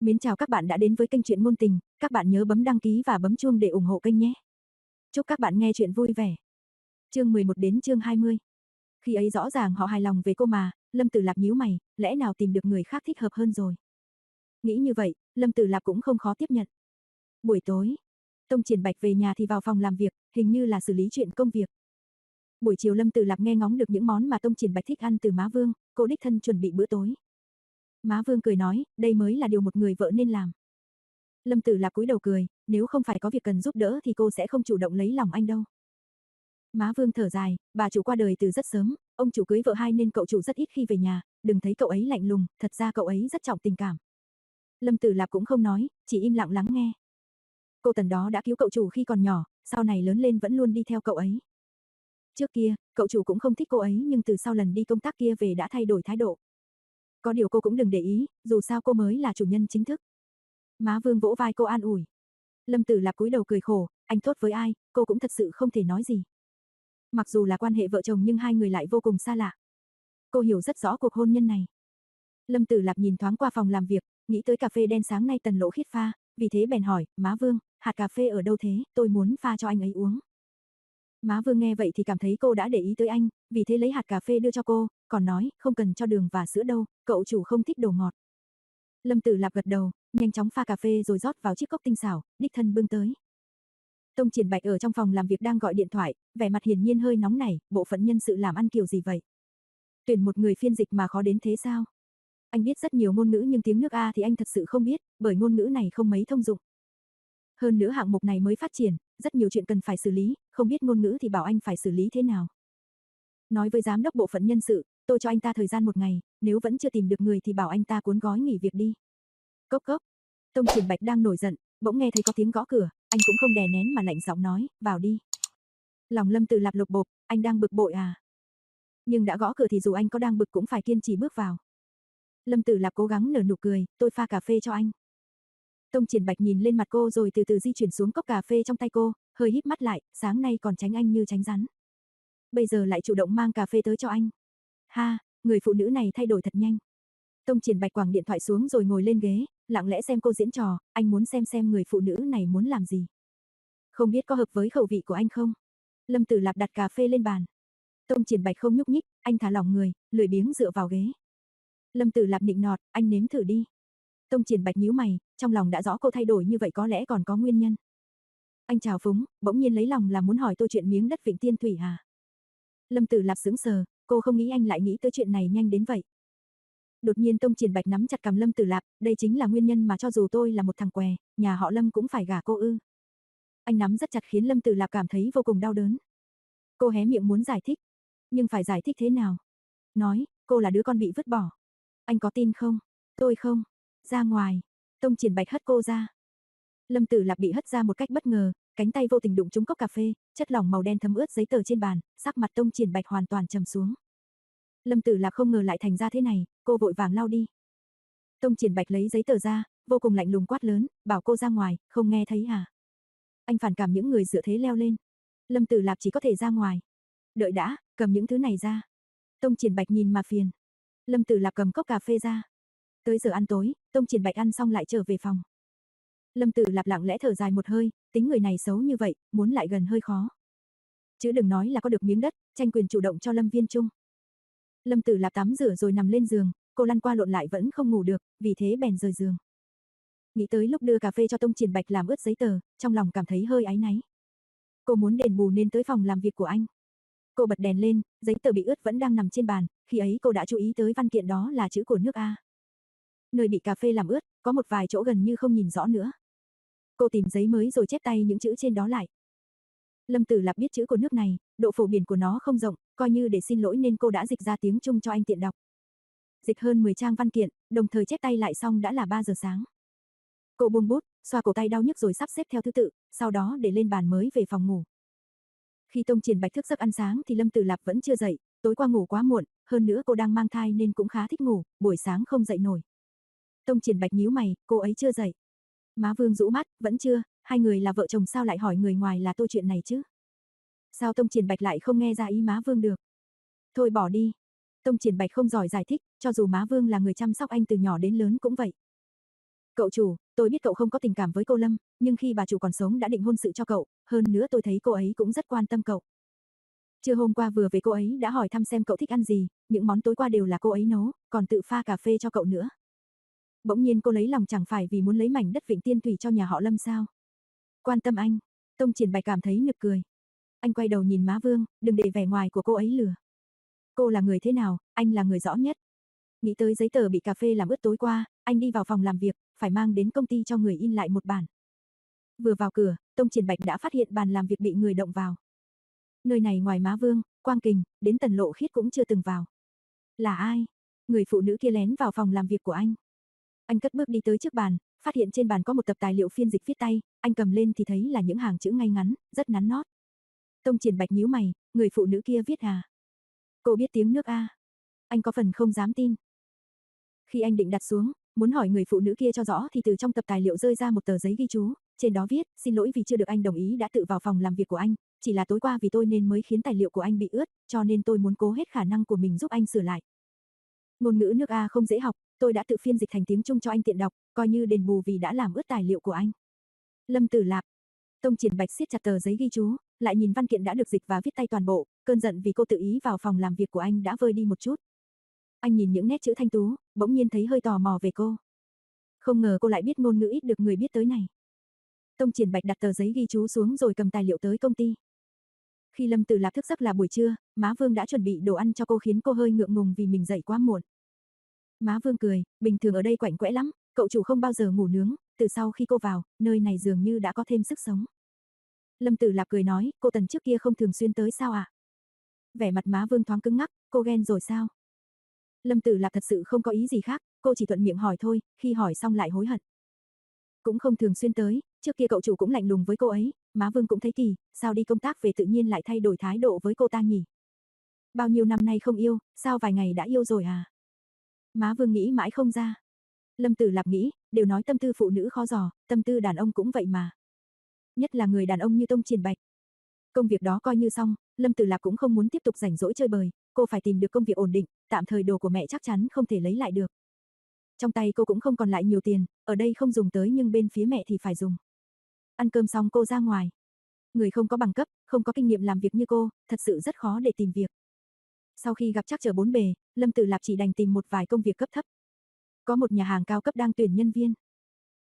Mến chào các bạn đã đến với kênh truyện ngôn tình, các bạn nhớ bấm đăng ký và bấm chuông để ủng hộ kênh nhé. Chúc các bạn nghe chuyện vui vẻ. Chương 11 đến chương 20. Khi ấy rõ ràng họ hài lòng về cô mà, Lâm Tử Lạp nhíu mày, lẽ nào tìm được người khác thích hợp hơn rồi. Nghĩ như vậy, Lâm Tử Lạp cũng không khó tiếp nhận. Buổi tối, Tông Triển Bạch về nhà thì vào phòng làm việc, hình như là xử lý chuyện công việc. Buổi chiều Lâm Tử Lạp nghe ngóng được những món mà Tông Triển Bạch thích ăn từ má Vương, cô đích thân chuẩn bị bữa tối. Má Vương cười nói, đây mới là điều một người vợ nên làm. Lâm Tử Lạp cúi đầu cười, nếu không phải có việc cần giúp đỡ thì cô sẽ không chủ động lấy lòng anh đâu. Má Vương thở dài, bà chủ qua đời từ rất sớm, ông chủ cưới vợ hai nên cậu chủ rất ít khi về nhà, đừng thấy cậu ấy lạnh lùng, thật ra cậu ấy rất trọng tình cảm. Lâm Tử Lạp cũng không nói, chỉ im lặng lắng nghe. Cô Tần đó đã cứu cậu chủ khi còn nhỏ, sau này lớn lên vẫn luôn đi theo cậu ấy. Trước kia, cậu chủ cũng không thích cô ấy nhưng từ sau lần đi công tác kia về đã thay đổi thái độ. Có điều cô cũng đừng để ý, dù sao cô mới là chủ nhân chính thức. Má Vương vỗ vai cô an ủi. Lâm Tử Lạp cúi đầu cười khổ, anh tốt với ai, cô cũng thật sự không thể nói gì. Mặc dù là quan hệ vợ chồng nhưng hai người lại vô cùng xa lạ. Cô hiểu rất rõ cuộc hôn nhân này. Lâm Tử Lạp nhìn thoáng qua phòng làm việc, nghĩ tới cà phê đen sáng nay tần lỗ khiết pha, vì thế bèn hỏi, má Vương, hạt cà phê ở đâu thế, tôi muốn pha cho anh ấy uống. Má Vương nghe vậy thì cảm thấy cô đã để ý tới anh, vì thế lấy hạt cà phê đưa cho cô, còn nói, không cần cho đường và sữa đâu, cậu chủ không thích đồ ngọt. Lâm Tử Lạp gật đầu, nhanh chóng pha cà phê rồi rót vào chiếc cốc tinh xảo, đích thân bưng tới. Tông Triển Bạch ở trong phòng làm việc đang gọi điện thoại, vẻ mặt hiển nhiên hơi nóng nảy, bộ phận nhân sự làm ăn kiểu gì vậy? Tuyển một người phiên dịch mà khó đến thế sao? Anh biết rất nhiều ngôn ngữ nhưng tiếng nước A thì anh thật sự không biết, bởi ngôn ngữ này không mấy thông dụng. Hơn nữa hạng mục này mới phát triển, rất nhiều chuyện cần phải xử lý, không biết ngôn ngữ thì bảo anh phải xử lý thế nào. Nói với giám đốc bộ phận nhân sự, tôi cho anh ta thời gian một ngày, nếu vẫn chưa tìm được người thì bảo anh ta cuốn gói nghỉ việc đi. Cốc cốc. Tông Triển Bạch đang nổi giận, bỗng nghe thấy có tiếng gõ cửa, anh cũng không đè nén mà lạnh giọng nói, vào đi. Lòng Lâm Từ lạp lục bộp, anh đang bực bội à? Nhưng đã gõ cửa thì dù anh có đang bực cũng phải kiên trì bước vào. Lâm Tử Lạp cố gắng nở nụ cười, tôi pha cà phê cho anh. Tông Triển Bạch nhìn lên mặt cô rồi từ từ di chuyển xuống cốc cà phê trong tay cô, hơi híp mắt lại, sáng nay còn tránh anh như tránh rắn. Bây giờ lại chủ động mang cà phê tới cho anh. Ha, người phụ nữ này thay đổi thật nhanh. Tông Triển Bạch quẳng điện thoại xuống rồi ngồi lên ghế, lặng lẽ xem cô diễn trò, anh muốn xem xem người phụ nữ này muốn làm gì. Không biết có hợp với khẩu vị của anh không? Lâm Tử Lạp đặt cà phê lên bàn. Tông Triển Bạch không nhúc nhích, anh thả lỏng người, lười biếng dựa vào ghế. Lâm Tử Lạp nịnh nọt, anh nếm thử đi. Tông Triển Bạch nhíu mày, trong lòng đã rõ cô thay đổi như vậy có lẽ còn có nguyên nhân. Anh chào phúng, bỗng nhiên lấy lòng là muốn hỏi tôi chuyện miếng đất Vịnh Tiên Thủy à? Lâm Tử Lạp sững sờ, cô không nghĩ anh lại nghĩ tới chuyện này nhanh đến vậy. Đột nhiên Tông Triển Bạch nắm chặt cầm Lâm Tử Lạp, đây chính là nguyên nhân mà cho dù tôi là một thằng què, nhà họ Lâm cũng phải gả cô ư. Anh nắm rất chặt khiến Lâm Tử Lạp cảm thấy vô cùng đau đớn. Cô hé miệng muốn giải thích, nhưng phải giải thích thế nào? Nói, cô là đứa con bị vứt bỏ. Anh có tin không? Tôi không. Ra ngoài. Tông Triển Bạch hất cô ra. Lâm Tử Lạp bị hất ra một cách bất ngờ, cánh tay vô tình đụng trúng cốc cà phê, chất lỏng màu đen thấm ướt giấy tờ trên bàn, sắc mặt Tông Triển Bạch hoàn toàn trầm xuống. Lâm Tử Lạp không ngờ lại thành ra thế này, cô vội vàng lau đi. Tông Triển Bạch lấy giấy tờ ra, vô cùng lạnh lùng quát lớn, bảo cô ra ngoài, không nghe thấy à? Anh phản cảm những người dựa thế leo lên. Lâm Tử Lạp chỉ có thể ra ngoài. Đợi đã, cầm những thứ này ra. Tông Triển Bạch nhìn mà phiền. Lâm Tử Lạp cầm cốc cà phê ra. Tới giờ ăn tối, Tông Triển Bạch ăn xong lại trở về phòng. Lâm Tử Lạp lặng lẽ thở dài một hơi, tính người này xấu như vậy, muốn lại gần hơi khó. Chứ đừng nói là có được miếng đất, tranh quyền chủ động cho Lâm Viên Trung. Lâm Tử Lạp tắm rửa rồi nằm lên giường, cô lăn qua lộn lại vẫn không ngủ được, vì thế bèn rời giường. Nghĩ tới lúc đưa cà phê cho Tông Triển Bạch làm ướt giấy tờ, trong lòng cảm thấy hơi áy náy. Cô muốn đền bù nên tới phòng làm việc của anh. Cô bật đèn lên, giấy tờ bị ướt vẫn đang nằm trên bàn, khi ấy cô đã chú ý tới văn kiện đó là chữ của nước A. Nơi bị cà phê làm ướt, có một vài chỗ gần như không nhìn rõ nữa. Cô tìm giấy mới rồi chép tay những chữ trên đó lại. Lâm Tử Lạp biết chữ của nước này, độ phổ biển của nó không rộng, coi như để xin lỗi nên cô đã dịch ra tiếng Trung cho anh tiện đọc. Dịch hơn 10 trang văn kiện, đồng thời chép tay lại xong đã là 3 giờ sáng. Cô buông bút, xoa cổ tay đau nhức rồi sắp xếp theo thứ tự, sau đó để lên bàn mới về phòng ngủ. Khi Tông Triển Bạch thức giấc ăn sáng thì Lâm Tử Lạp vẫn chưa dậy, tối qua ngủ quá muộn, hơn nữa cô đang mang thai nên cũng khá thích ngủ, buổi sáng không dậy nổi. Tông Triển Bạch nhíu mày, cô ấy chưa dậy. Má Vương rũ mắt, vẫn chưa, hai người là vợ chồng sao lại hỏi người ngoài là tôi chuyện này chứ? Sao Tông Triển Bạch lại không nghe ra ý má Vương được? Thôi bỏ đi. Tông Triển Bạch không giỏi giải thích, cho dù má Vương là người chăm sóc anh từ nhỏ đến lớn cũng vậy. Cậu chủ, tôi biết cậu không có tình cảm với cô Lâm, nhưng khi bà chủ còn sống đã định hôn sự cho cậu, hơn nữa tôi thấy cô ấy cũng rất quan tâm cậu. Trưa hôm qua vừa về cô ấy đã hỏi thăm xem cậu thích ăn gì, những món tối qua đều là cô ấy nấu, còn tự pha cà phê cho cậu nữa. Bỗng nhiên cô lấy lòng chẳng phải vì muốn lấy mảnh đất Vịnh Tiên Thủy cho nhà họ Lâm sao? Quan tâm anh, Tông Triển Bạch cảm thấy nực cười. Anh quay đầu nhìn má Vương, đừng để vẻ ngoài của cô ấy lừa. Cô là người thế nào, anh là người rõ nhất. Nghĩ tới giấy tờ bị cà phê làm ướt tối qua, anh đi vào phòng làm việc, phải mang đến công ty cho người in lại một bản. Vừa vào cửa, Tông Triển Bạch đã phát hiện bàn làm việc bị người động vào. Nơi này ngoài má Vương, Quang Kình, đến Tần Lộ Khiết cũng chưa từng vào. Là ai? Người phụ nữ kia lén vào phòng làm việc của anh. Anh cất bước đi tới trước bàn, phát hiện trên bàn có một tập tài liệu phiên dịch viết tay, anh cầm lên thì thấy là những hàng chữ ngay ngắn, rất nắn nót. Tông Triển Bạch nhíu mày, người phụ nữ kia viết à? Cô biết tiếng nước a? Anh có phần không dám tin. Khi anh định đặt xuống, muốn hỏi người phụ nữ kia cho rõ thì từ trong tập tài liệu rơi ra một tờ giấy ghi chú, trên đó viết, xin lỗi vì chưa được anh đồng ý đã tự vào phòng làm việc của anh, chỉ là tối qua vì tôi nên mới khiến tài liệu của anh bị ướt, cho nên tôi muốn cố hết khả năng của mình giúp anh sửa lại. Ngôn ngữ nước A không dễ học, tôi đã tự phiên dịch thành tiếng Trung cho anh tiện đọc, coi như đền bù vì đã làm ướt tài liệu của anh. Lâm Tử Lạp. Tông Triển Bạch siết chặt tờ giấy ghi chú, lại nhìn văn kiện đã được dịch và viết tay toàn bộ, cơn giận vì cô tự ý vào phòng làm việc của anh đã vơi đi một chút. Anh nhìn những nét chữ thanh tú, bỗng nhiên thấy hơi tò mò về cô. Không ngờ cô lại biết ngôn ngữ ít được người biết tới này. Tông Triển Bạch đặt tờ giấy ghi chú xuống rồi cầm tài liệu tới công ty. Khi Lâm Tử Lạp thức giấc là buổi trưa, má Vương đã chuẩn bị đồ ăn cho cô khiến cô hơi ngượng ngùng vì mình dậy quá muộn. Má Vương cười, bình thường ở đây quạnh quẽ lắm, cậu chủ không bao giờ ngủ nướng, từ sau khi cô vào, nơi này dường như đã có thêm sức sống. Lâm Tử Lạp cười nói, cô Tần trước kia không thường xuyên tới sao ạ? À? Vẻ mặt má Vương thoáng cứng ngắc, cô ghen rồi sao? Lâm Tử Lạp thật sự không có ý gì khác, cô chỉ thuận miệng hỏi thôi, khi hỏi xong lại hối hận. Cũng không thường xuyên tới, trước kia cậu chủ cũng lạnh lùng với cô ấy, má Vương cũng thấy kỳ, sao đi công tác về tự nhiên lại thay đổi thái độ với cô ta nhỉ? Bao nhiêu năm nay không yêu, sao vài ngày đã yêu rồi à? Má Vương nghĩ mãi không ra. Lâm Tử Lạp nghĩ, đều nói tâm tư phụ nữ khó dò, tâm tư đàn ông cũng vậy mà. Nhất là người đàn ông như Tông Triển Bạch. Công việc đó coi như xong, Lâm Tử Lạp cũng không muốn tiếp tục rảnh rỗi chơi bời, cô phải tìm được công việc ổn định, tạm thời đồ của mẹ chắc chắn không thể lấy lại được. Trong tay cô cũng không còn lại nhiều tiền, ở đây không dùng tới nhưng bên phía mẹ thì phải dùng. Ăn cơm xong cô ra ngoài. Người không có bằng cấp, không có kinh nghiệm làm việc như cô, thật sự rất khó để tìm việc. Sau khi gặp chắc chờ bốn bề, Lâm Tử Lạp chỉ đành tìm một vài công việc cấp thấp. Có một nhà hàng cao cấp đang tuyển nhân viên.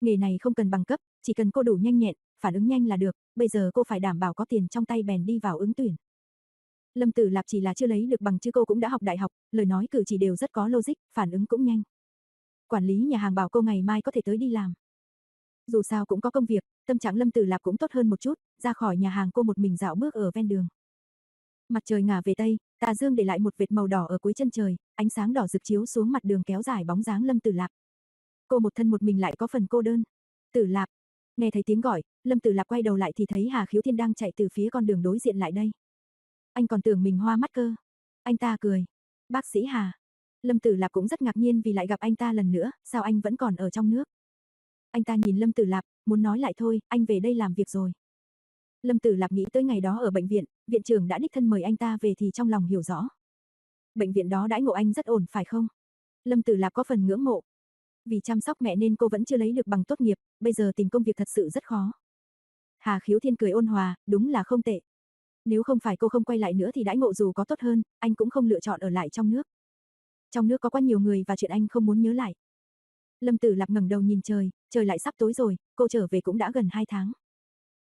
Nghề này không cần bằng cấp, chỉ cần cô đủ nhanh nhẹn, phản ứng nhanh là được, bây giờ cô phải đảm bảo có tiền trong tay bèn đi vào ứng tuyển. Lâm Tử Lạp chỉ là chưa lấy được bằng chứ cô cũng đã học đại học, lời nói cử chỉ đều rất có logic, phản ứng cũng nhanh. Quản lý nhà hàng bảo cô ngày mai có thể tới đi làm. Dù sao cũng có công việc, tâm trạng Lâm Tử Lạp cũng tốt hơn một chút, ra khỏi nhà hàng cô một mình dạo bước ở ven đường. Mặt trời ngả về tây, tà dương để lại một vệt màu đỏ ở cuối chân trời, ánh sáng đỏ rực chiếu xuống mặt đường kéo dài bóng dáng Lâm Tử Lạp. Cô một thân một mình lại có phần cô đơn. Tử Lạp. Nghe thấy tiếng gọi, Lâm Tử Lạp quay đầu lại thì thấy Hà Khiếu Thiên đang chạy từ phía con đường đối diện lại đây. Anh còn tưởng mình hoa mắt cơ. Anh ta cười. Bác sĩ Hà. Lâm Tử Lạp cũng rất ngạc nhiên vì lại gặp anh ta lần nữa, sao anh vẫn còn ở trong nước. Anh ta nhìn Lâm Tử Lạp, muốn nói lại thôi, anh về đây làm việc rồi. Lâm Tử Lạp nghĩ tới ngày đó ở bệnh viện, viện trưởng đã đích thân mời anh ta về thì trong lòng hiểu rõ. Bệnh viện đó đãi ngộ anh rất ổn phải không? Lâm Tử Lạp có phần ngưỡng mộ. Vì chăm sóc mẹ nên cô vẫn chưa lấy được bằng tốt nghiệp, bây giờ tìm công việc thật sự rất khó. Hà Khiếu Thiên cười ôn hòa, đúng là không tệ. Nếu không phải cô không quay lại nữa thì đãi ngộ dù có tốt hơn, anh cũng không lựa chọn ở lại trong nước. Trong nước có quá nhiều người và chuyện anh không muốn nhớ lại. Lâm Tử Lạp ngẩng đầu nhìn trời, trời lại sắp tối rồi, cô trở về cũng đã gần 2 tháng.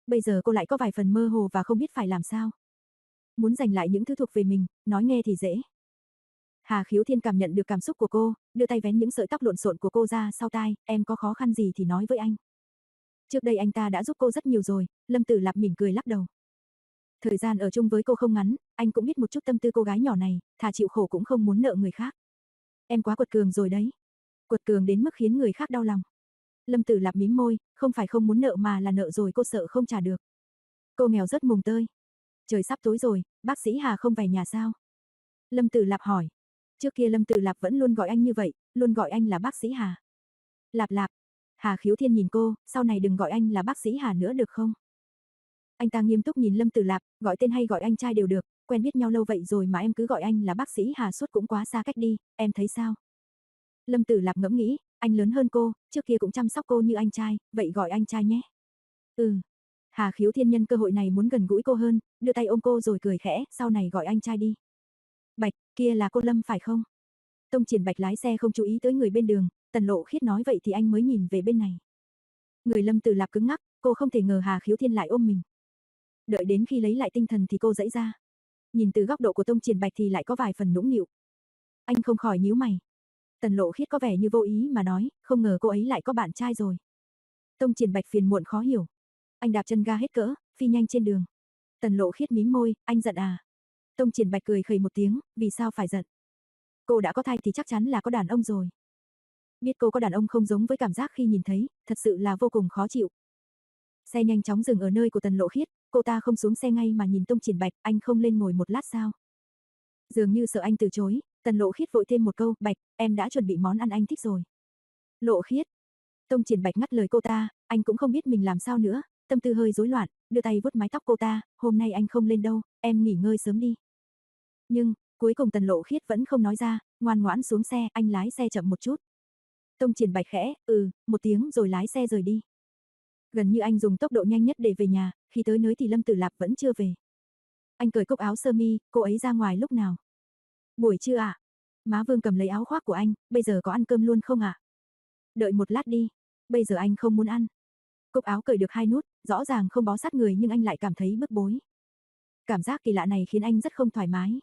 Bây giờ cô lại có vài phần mơ hồ và không biết phải làm sao. Muốn giành lại những thứ thuộc về mình, nói nghe thì dễ. Hà Khiếu Thiên cảm nhận được cảm xúc của cô, đưa tay vén những sợi tóc lộn xộn của cô ra sau tai, em có khó khăn gì thì nói với anh. Trước đây anh ta đã giúp cô rất nhiều rồi, Lâm Tử Lạp mỉm cười lắc đầu. Thời gian ở chung với cô không ngắn, anh cũng biết một chút tâm tư cô gái nhỏ này, thà chịu khổ cũng không muốn nợ người khác. Em quá quật cường rồi đấy. Quật cường đến mức khiến người khác đau lòng. Lâm Tử Lạp mím môi, không phải không muốn nợ mà là nợ rồi cô sợ không trả được. Cô nghèo rất mùng tơi. Trời sắp tối rồi, bác sĩ Hà không về nhà sao? Lâm Tử Lạp hỏi. Trước kia Lâm Tử Lạp vẫn luôn gọi anh như vậy, luôn gọi anh là bác sĩ Hà. Lạp Lạp. Hà Khiếu Thiên nhìn cô, sau này đừng gọi anh là bác sĩ Hà nữa được không? Anh ta nghiêm túc nhìn Lâm Tử Lạp, gọi tên hay gọi anh trai đều được, quen biết nhau lâu vậy rồi mà em cứ gọi anh là bác sĩ Hà suốt cũng quá xa cách đi, em thấy sao? Lâm Tử Lạp ngẫm nghĩ, anh lớn hơn cô, trước kia cũng chăm sóc cô như anh trai, vậy gọi anh trai nhé. Ừ. Hà khiếu thiên nhân cơ hội này muốn gần gũi cô hơn, đưa tay ôm cô rồi cười khẽ, sau này gọi anh trai đi. Bạch, kia là cô Lâm phải không? Tông triển bạch lái xe không chú ý tới người bên đường, tần lộ khiết nói vậy thì anh mới nhìn về bên này. Người Lâm từ lạp cứng ngắc, cô không thể ngờ Hà khiếu thiên lại ôm mình. Đợi đến khi lấy lại tinh thần thì cô dãy ra. Nhìn từ góc độ của Tông triển bạch thì lại có vài phần nũng nịu. Anh không khỏi nhíu mày. Tần lộ khiết có vẻ như vô ý mà nói, không ngờ cô ấy lại có bạn trai rồi. Tông triển bạch phiền muộn khó hiểu. Anh đạp chân ga hết cỡ, phi nhanh trên đường. Tần lộ khiết mím môi, anh giận à. Tông triển bạch cười khẩy một tiếng, vì sao phải giận. Cô đã có thai thì chắc chắn là có đàn ông rồi. Biết cô có đàn ông không giống với cảm giác khi nhìn thấy, thật sự là vô cùng khó chịu. Xe nhanh chóng dừng ở nơi của tần lộ khiết, cô ta không xuống xe ngay mà nhìn tông triển bạch, anh không lên ngồi một lát sao. Dường như sợ anh từ chối, tần lộ khiết vội thêm một câu, bạch, em đã chuẩn bị món ăn anh thích rồi. Lộ khiết. Tông triển bạch ngắt lời cô ta, anh cũng không biết mình làm sao nữa, tâm tư hơi rối loạn, đưa tay vuốt mái tóc cô ta, hôm nay anh không lên đâu, em nghỉ ngơi sớm đi. Nhưng, cuối cùng tần lộ khiết vẫn không nói ra, ngoan ngoãn xuống xe, anh lái xe chậm một chút. Tông triển bạch khẽ, ừ, một tiếng rồi lái xe rời đi. Gần như anh dùng tốc độ nhanh nhất để về nhà, khi tới nơi thì Lâm Tử Lạp vẫn chưa về. Anh cởi cúc áo sơ mi, cô ấy ra ngoài lúc nào? Buổi trưa ạ. À? Má Vương cầm lấy áo khoác của anh, bây giờ có ăn cơm luôn không ạ? À? Đợi một lát đi, bây giờ anh không muốn ăn. Cúc áo cởi được hai nút, rõ ràng không bó sát người nhưng anh lại cảm thấy bức bối. Cảm giác kỳ lạ này khiến anh rất không thoải mái.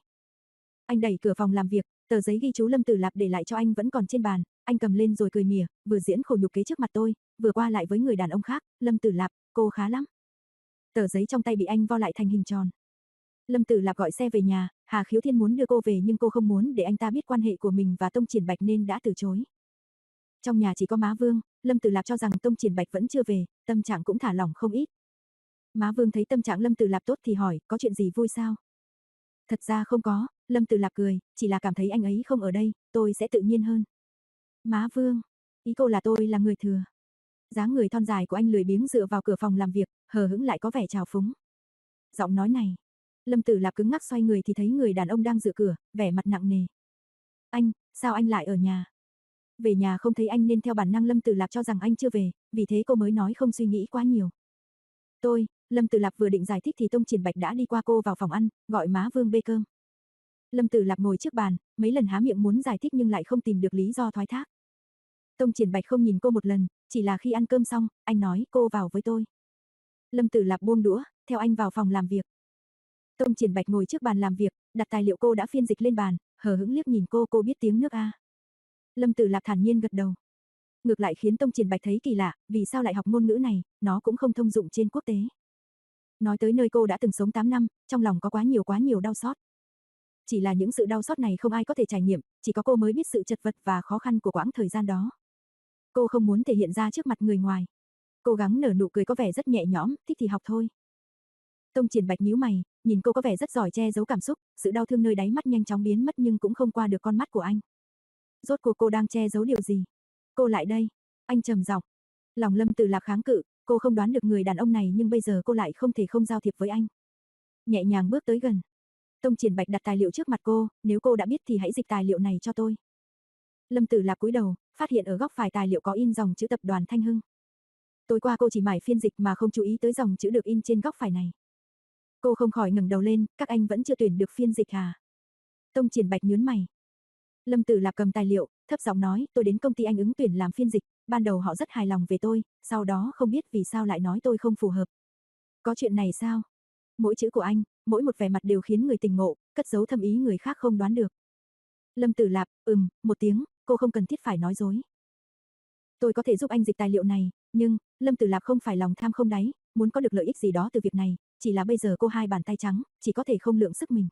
Anh đẩy cửa phòng làm việc, tờ giấy ghi chú Lâm Tử Lạp để lại cho anh vẫn còn trên bàn, anh cầm lên rồi cười mỉa, vừa diễn khổ nhục kế trước mặt tôi, vừa qua lại với người đàn ông khác, Lâm Tử Lạp, cô khá lắm. Tờ giấy trong tay bị anh vo lại thành hình tròn. Lâm Tử Lạp gọi xe về nhà, Hà Khiếu Thiên muốn đưa cô về nhưng cô không muốn để anh ta biết quan hệ của mình và Tông Triển Bạch nên đã từ chối. Trong nhà chỉ có má Vương, Lâm Tử Lạp cho rằng Tông Triển Bạch vẫn chưa về, tâm trạng cũng thả lỏng không ít. Má Vương thấy tâm trạng Lâm Tử Lạp tốt thì hỏi, có chuyện gì vui sao? Thật ra không có, Lâm Tử Lạp cười, chỉ là cảm thấy anh ấy không ở đây, tôi sẽ tự nhiên hơn. Má Vương, ý cô là tôi là người thừa. dáng người thon dài của anh lười biếng dựa vào cửa phòng làm việc, hờ hững lại có vẻ trào phúng. Giọng nói này, Lâm Tử Lạp cứng ngắc xoay người thì thấy người đàn ông đang dựa cửa, vẻ mặt nặng nề. Anh, sao anh lại ở nhà? Về nhà không thấy anh nên theo bản năng Lâm Tử Lạp cho rằng anh chưa về, vì thế cô mới nói không suy nghĩ quá nhiều. Tôi, Lâm Tử Lạp vừa định giải thích thì Tông Triển Bạch đã đi qua cô vào phòng ăn, gọi má Vương bê cơm. Lâm Tử Lạp ngồi trước bàn, mấy lần há miệng muốn giải thích nhưng lại không tìm được lý do thoái thác. Tông Triển Bạch không nhìn cô một lần, chỉ là khi ăn cơm xong, anh nói cô vào với tôi. Lâm Tử Lạp buông đũa, theo anh vào phòng làm việc. Tông Triển Bạch ngồi trước bàn làm việc, đặt tài liệu cô đã phiên dịch lên bàn, hờ hững liếc nhìn cô, cô biết tiếng nước a. Lâm Tử Lạp thản nhiên gật đầu. Ngược lại khiến Tông Triển Bạch thấy kỳ lạ, vì sao lại học ngôn ngữ này, nó cũng không thông dụng trên quốc tế. Nói tới nơi cô đã từng sống 8 năm, trong lòng có quá nhiều quá nhiều đau xót. Chỉ là những sự đau xót này không ai có thể trải nghiệm, chỉ có cô mới biết sự chật vật và khó khăn của quãng thời gian đó. Cô không muốn thể hiện ra trước mặt người ngoài. Cố gắng nở nụ cười có vẻ rất nhẹ nhõm, thích thì học thôi. Tông Triển Bạch nhíu mày, nhìn cô có vẻ rất giỏi che giấu cảm xúc, sự đau thương nơi đáy mắt nhanh chóng biến mất nhưng cũng không qua được con mắt của anh. Rốt cuộc cô đang che giấu điều gì? Cô lại đây. Anh trầm giọng. Lòng Lâm Tử Lạc kháng cự, cô không đoán được người đàn ông này nhưng bây giờ cô lại không thể không giao thiệp với anh. Nhẹ nhàng bước tới gần. Tông Triển Bạch đặt tài liệu trước mặt cô, nếu cô đã biết thì hãy dịch tài liệu này cho tôi. Lâm Tử Lạc cúi đầu, phát hiện ở góc phải tài liệu có in dòng chữ tập đoàn Thanh Hưng. Tối qua cô chỉ mải phiên dịch mà không chú ý tới dòng chữ được in trên góc phải này. Cô không khỏi ngẩng đầu lên, các anh vẫn chưa tuyển được phiên dịch à? Tông Triển Bạch nhướng mày. Lâm Tử Lạp cầm tài liệu, thấp giọng nói, tôi đến công ty anh ứng tuyển làm phiên dịch, ban đầu họ rất hài lòng về tôi, sau đó không biết vì sao lại nói tôi không phù hợp. Có chuyện này sao? Mỗi chữ của anh, mỗi một vẻ mặt đều khiến người tình ngộ, cất giấu thâm ý người khác không đoán được. Lâm Tử Lạp, ừm, một tiếng, cô không cần thiết phải nói dối. Tôi có thể giúp anh dịch tài liệu này, nhưng, Lâm Tử Lạp không phải lòng tham không đáy, muốn có được lợi ích gì đó từ việc này, chỉ là bây giờ cô hai bàn tay trắng, chỉ có thể không lượng sức mình.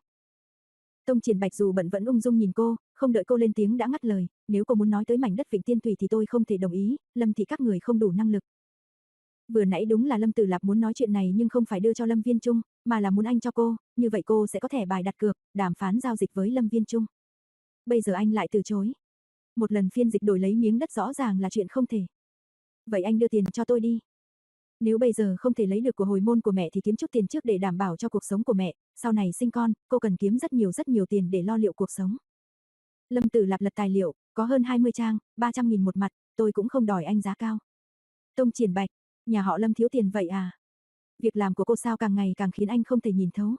Tông Triển Bạch dù bận vẫn ung dung nhìn cô, không đợi cô lên tiếng đã ngắt lời, nếu cô muốn nói tới mảnh đất Vịnh Tiên Thủy thì tôi không thể đồng ý, Lâm thị các người không đủ năng lực. Vừa nãy đúng là Lâm Tử Lạp muốn nói chuyện này nhưng không phải đưa cho Lâm Viên Trung, mà là muốn anh cho cô, như vậy cô sẽ có thể bài đặt cược, đàm phán giao dịch với Lâm Viên Trung. Bây giờ anh lại từ chối. Một lần phiên dịch đổi lấy miếng đất rõ ràng là chuyện không thể. Vậy anh đưa tiền cho tôi đi. Nếu bây giờ không thể lấy được của hồi môn của mẹ thì kiếm chút tiền trước để đảm bảo cho cuộc sống của mẹ, sau này sinh con, cô cần kiếm rất nhiều rất nhiều tiền để lo liệu cuộc sống. Lâm Tử Lạp lật tài liệu, có hơn 20 trang, 300 nghìn một mặt, tôi cũng không đòi anh giá cao. Tông Triển Bạch, nhà họ Lâm thiếu tiền vậy à? Việc làm của cô sao càng ngày càng khiến anh không thể nhìn thấu.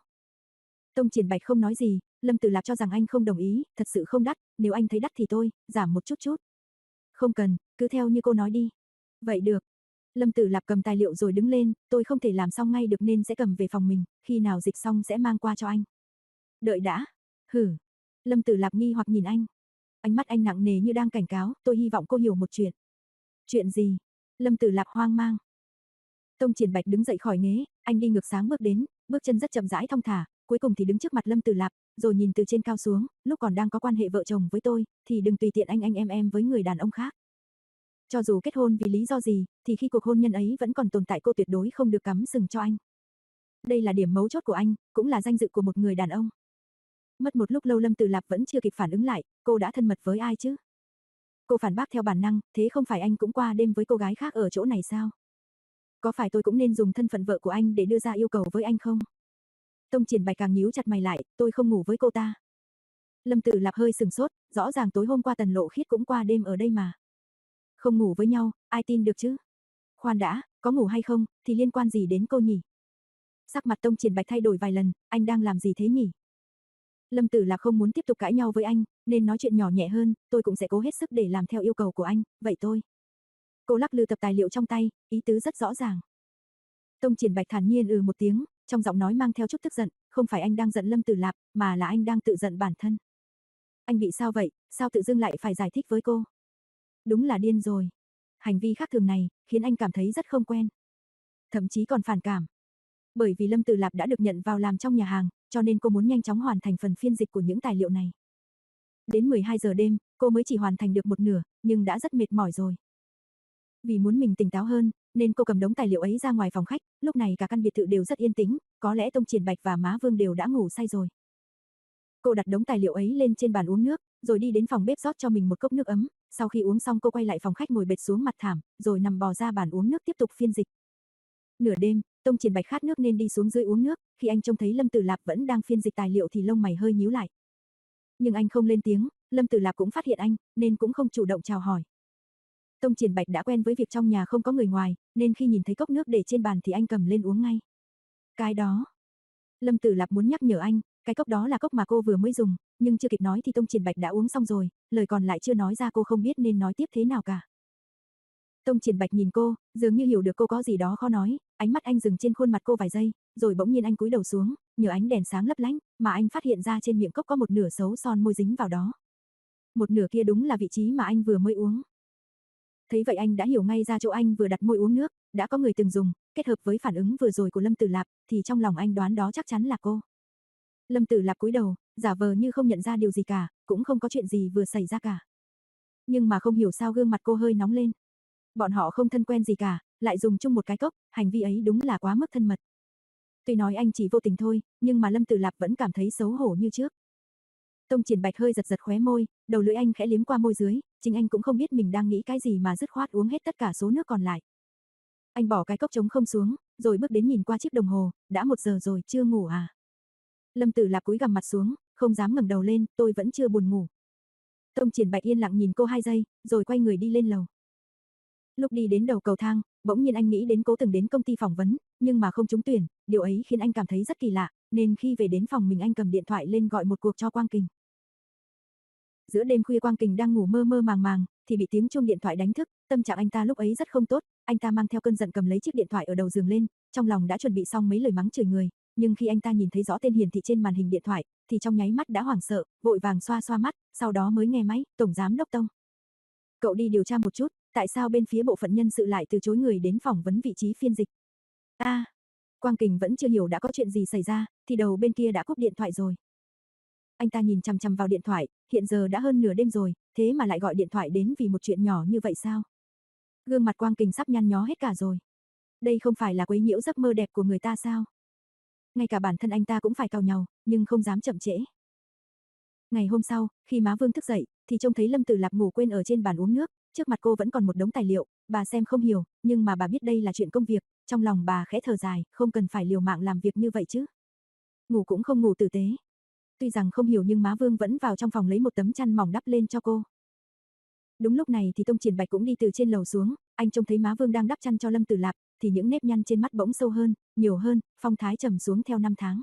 Tông Triển Bạch không nói gì, Lâm Tử Lạp cho rằng anh không đồng ý, thật sự không đắt, nếu anh thấy đắt thì tôi, giảm một chút chút. Không cần, cứ theo như cô nói đi. Vậy được. Lâm Tử Lạp cầm tài liệu rồi đứng lên, tôi không thể làm xong ngay được nên sẽ cầm về phòng mình, khi nào dịch xong sẽ mang qua cho anh. Đợi đã. Hử. Lâm Tử Lạp nghi hoặc nhìn anh. Ánh mắt anh nặng nề như đang cảnh cáo, tôi hy vọng cô hiểu một chuyện. Chuyện gì? Lâm Tử Lạp hoang mang. Tông Triển Bạch đứng dậy khỏi ghế, anh đi ngược sáng bước đến, bước chân rất chậm rãi thong thả, cuối cùng thì đứng trước mặt Lâm Tử Lạp, rồi nhìn từ trên cao xuống, lúc còn đang có quan hệ vợ chồng với tôi, thì đừng tùy tiện anh anh em em với người đàn ông khác. Cho dù kết hôn vì lý do gì, thì khi cuộc hôn nhân ấy vẫn còn tồn tại cô tuyệt đối không được cắm sừng cho anh. Đây là điểm mấu chốt của anh, cũng là danh dự của một người đàn ông. Mất một lúc lâu Lâm Tử Lạp vẫn chưa kịp phản ứng lại, cô đã thân mật với ai chứ? Cô phản bác theo bản năng, thế không phải anh cũng qua đêm với cô gái khác ở chỗ này sao? Có phải tôi cũng nên dùng thân phận vợ của anh để đưa ra yêu cầu với anh không? Tông Triển Bạch càng nhíu chặt mày lại, tôi không ngủ với cô ta. Lâm Tử Lạp hơi sừng sốt, rõ ràng tối hôm qua Tần Lộ Khiết cũng qua đêm ở đây mà. Không ngủ với nhau, ai tin được chứ? Khoan đã, có ngủ hay không, thì liên quan gì đến cô nhỉ? Sắc mặt Tông Triển Bạch thay đổi vài lần, anh đang làm gì thế nhỉ? Lâm Tử Lạp không muốn tiếp tục cãi nhau với anh, nên nói chuyện nhỏ nhẹ hơn, tôi cũng sẽ cố hết sức để làm theo yêu cầu của anh, vậy tôi. Cô lắc lư tập tài liệu trong tay, ý tứ rất rõ ràng. Tông Triển Bạch thản nhiên ừ một tiếng, trong giọng nói mang theo chút tức giận, không phải anh đang giận Lâm Tử Lạp, mà là anh đang tự giận bản thân. Anh bị sao vậy, sao tự dưng lại phải giải thích với cô? Đúng là điên rồi. Hành vi khác thường này, khiến anh cảm thấy rất không quen. Thậm chí còn phản cảm. Bởi vì Lâm Tử Lạp đã được nhận vào làm trong nhà hàng, cho nên cô muốn nhanh chóng hoàn thành phần phiên dịch của những tài liệu này. Đến 12 giờ đêm, cô mới chỉ hoàn thành được một nửa, nhưng đã rất mệt mỏi rồi. Vì muốn mình tỉnh táo hơn, nên cô cầm đống tài liệu ấy ra ngoài phòng khách, lúc này cả căn biệt thự đều rất yên tĩnh, có lẽ Tông Triển Bạch và Má Vương đều đã ngủ say rồi. Cô đặt đống tài liệu ấy lên trên bàn uống nước, rồi đi đến phòng bếp rót cho mình một cốc nước ấm, sau khi uống xong cô quay lại phòng khách ngồi bệt xuống mặt thảm, rồi nằm bò ra bàn uống nước tiếp tục phiên dịch. Nửa đêm, Tông Triển Bạch khát nước nên đi xuống dưới uống nước, khi anh trông thấy Lâm Tử Lạp vẫn đang phiên dịch tài liệu thì lông mày hơi nhíu lại. Nhưng anh không lên tiếng, Lâm Tử Lạp cũng phát hiện anh, nên cũng không chủ động chào hỏi. Tông Triển Bạch đã quen với việc trong nhà không có người ngoài, nên khi nhìn thấy cốc nước để trên bàn thì anh cầm lên uống ngay. Cái đó. Lâm Tử Lạp muốn nhắc nhở anh, cái cốc đó là cốc mà cô vừa mới dùng, nhưng chưa kịp nói thì Tông Triển Bạch đã uống xong rồi, lời còn lại chưa nói ra cô không biết nên nói tiếp thế nào cả. Tông Triển Bạch nhìn cô, dường như hiểu được cô có gì đó khó nói, ánh mắt anh dừng trên khuôn mặt cô vài giây, rồi bỗng nhiên anh cúi đầu xuống, nhờ ánh đèn sáng lấp lánh, mà anh phát hiện ra trên miệng cốc có một nửa xấu son môi dính vào đó. Một nửa kia đúng là vị trí mà anh vừa mới uống. Thấy vậy anh đã hiểu ngay ra chỗ anh vừa đặt môi uống nước, đã có người từng dùng, kết hợp với phản ứng vừa rồi của Lâm Tử Lạp, thì trong lòng anh đoán đó chắc chắn là cô. Lâm Tử Lạp cúi đầu, giả vờ như không nhận ra điều gì cả, cũng không có chuyện gì vừa xảy ra cả. Nhưng mà không hiểu sao gương mặt cô hơi nóng lên. Bọn họ không thân quen gì cả, lại dùng chung một cái cốc, hành vi ấy đúng là quá mức thân mật. Tuy nói anh chỉ vô tình thôi, nhưng mà Lâm Tử Lạp vẫn cảm thấy xấu hổ như trước. Tông Triển Bạch hơi giật giật khóe môi, đầu lưỡi anh khẽ liếm qua môi dưới, chính anh cũng không biết mình đang nghĩ cái gì mà dứt khoát uống hết tất cả số nước còn lại. Anh bỏ cái cốc trống không xuống, rồi bước đến nhìn qua chiếc đồng hồ, đã một giờ rồi, chưa ngủ à? Lâm Tử Lạp cúi gằm mặt xuống, không dám ngẩng đầu lên, tôi vẫn chưa buồn ngủ. Tông Triển Bạch yên lặng nhìn cô hai giây, rồi quay người đi lên lầu. Lúc đi đến đầu cầu thang, bỗng nhiên anh nghĩ đến cố từng đến công ty phỏng vấn, nhưng mà không trúng tuyển, điều ấy khiến anh cảm thấy rất kỳ lạ, nên khi về đến phòng mình anh cầm điện thoại lên gọi một cuộc cho Quang Kình. Giữa đêm khuya Quang Kình đang ngủ mơ mơ màng màng, thì bị tiếng chuông điện thoại đánh thức, tâm trạng anh ta lúc ấy rất không tốt, anh ta mang theo cơn giận cầm lấy chiếc điện thoại ở đầu giường lên, trong lòng đã chuẩn bị xong mấy lời mắng chửi người, nhưng khi anh ta nhìn thấy rõ tên hiển thị trên màn hình điện thoại, thì trong nháy mắt đã hoảng sợ, vội vàng xoa xoa mắt, sau đó mới nghe máy, "Tổng giám đốc Tông, cậu đi điều tra một chút, tại sao bên phía bộ phận nhân sự lại từ chối người đến phỏng vấn vị trí phiên dịch?" A, Quang Kình vẫn chưa hiểu đã có chuyện gì xảy ra, thì đầu bên kia đã cúp điện thoại rồi. Anh ta nhìn chằm chằm vào điện thoại, hiện giờ đã hơn nửa đêm rồi, thế mà lại gọi điện thoại đến vì một chuyện nhỏ như vậy sao? Gương mặt Quang Kình sắp nhăn nhó hết cả rồi. Đây không phải là quấy nhiễu giấc mơ đẹp của người ta sao? Ngay cả bản thân anh ta cũng phải cào nhau, nhưng không dám chậm trễ. Ngày hôm sau, khi má Vương thức dậy, thì trông thấy Lâm Tử Lạp ngủ quên ở trên bàn uống nước, trước mặt cô vẫn còn một đống tài liệu, bà xem không hiểu, nhưng mà bà biết đây là chuyện công việc, trong lòng bà khẽ thở dài, không cần phải liều mạng làm việc như vậy chứ. Ngủ cũng không ngủ tử tế. Tuy rằng không hiểu nhưng má Vương vẫn vào trong phòng lấy một tấm chăn mỏng đắp lên cho cô. Đúng lúc này thì Tông Triển Bạch cũng đi từ trên lầu xuống, anh trông thấy má Vương đang đắp chăn cho Lâm Tử Lạp, thì những nếp nhăn trên mắt bỗng sâu hơn, nhiều hơn, phong thái trầm xuống theo năm tháng.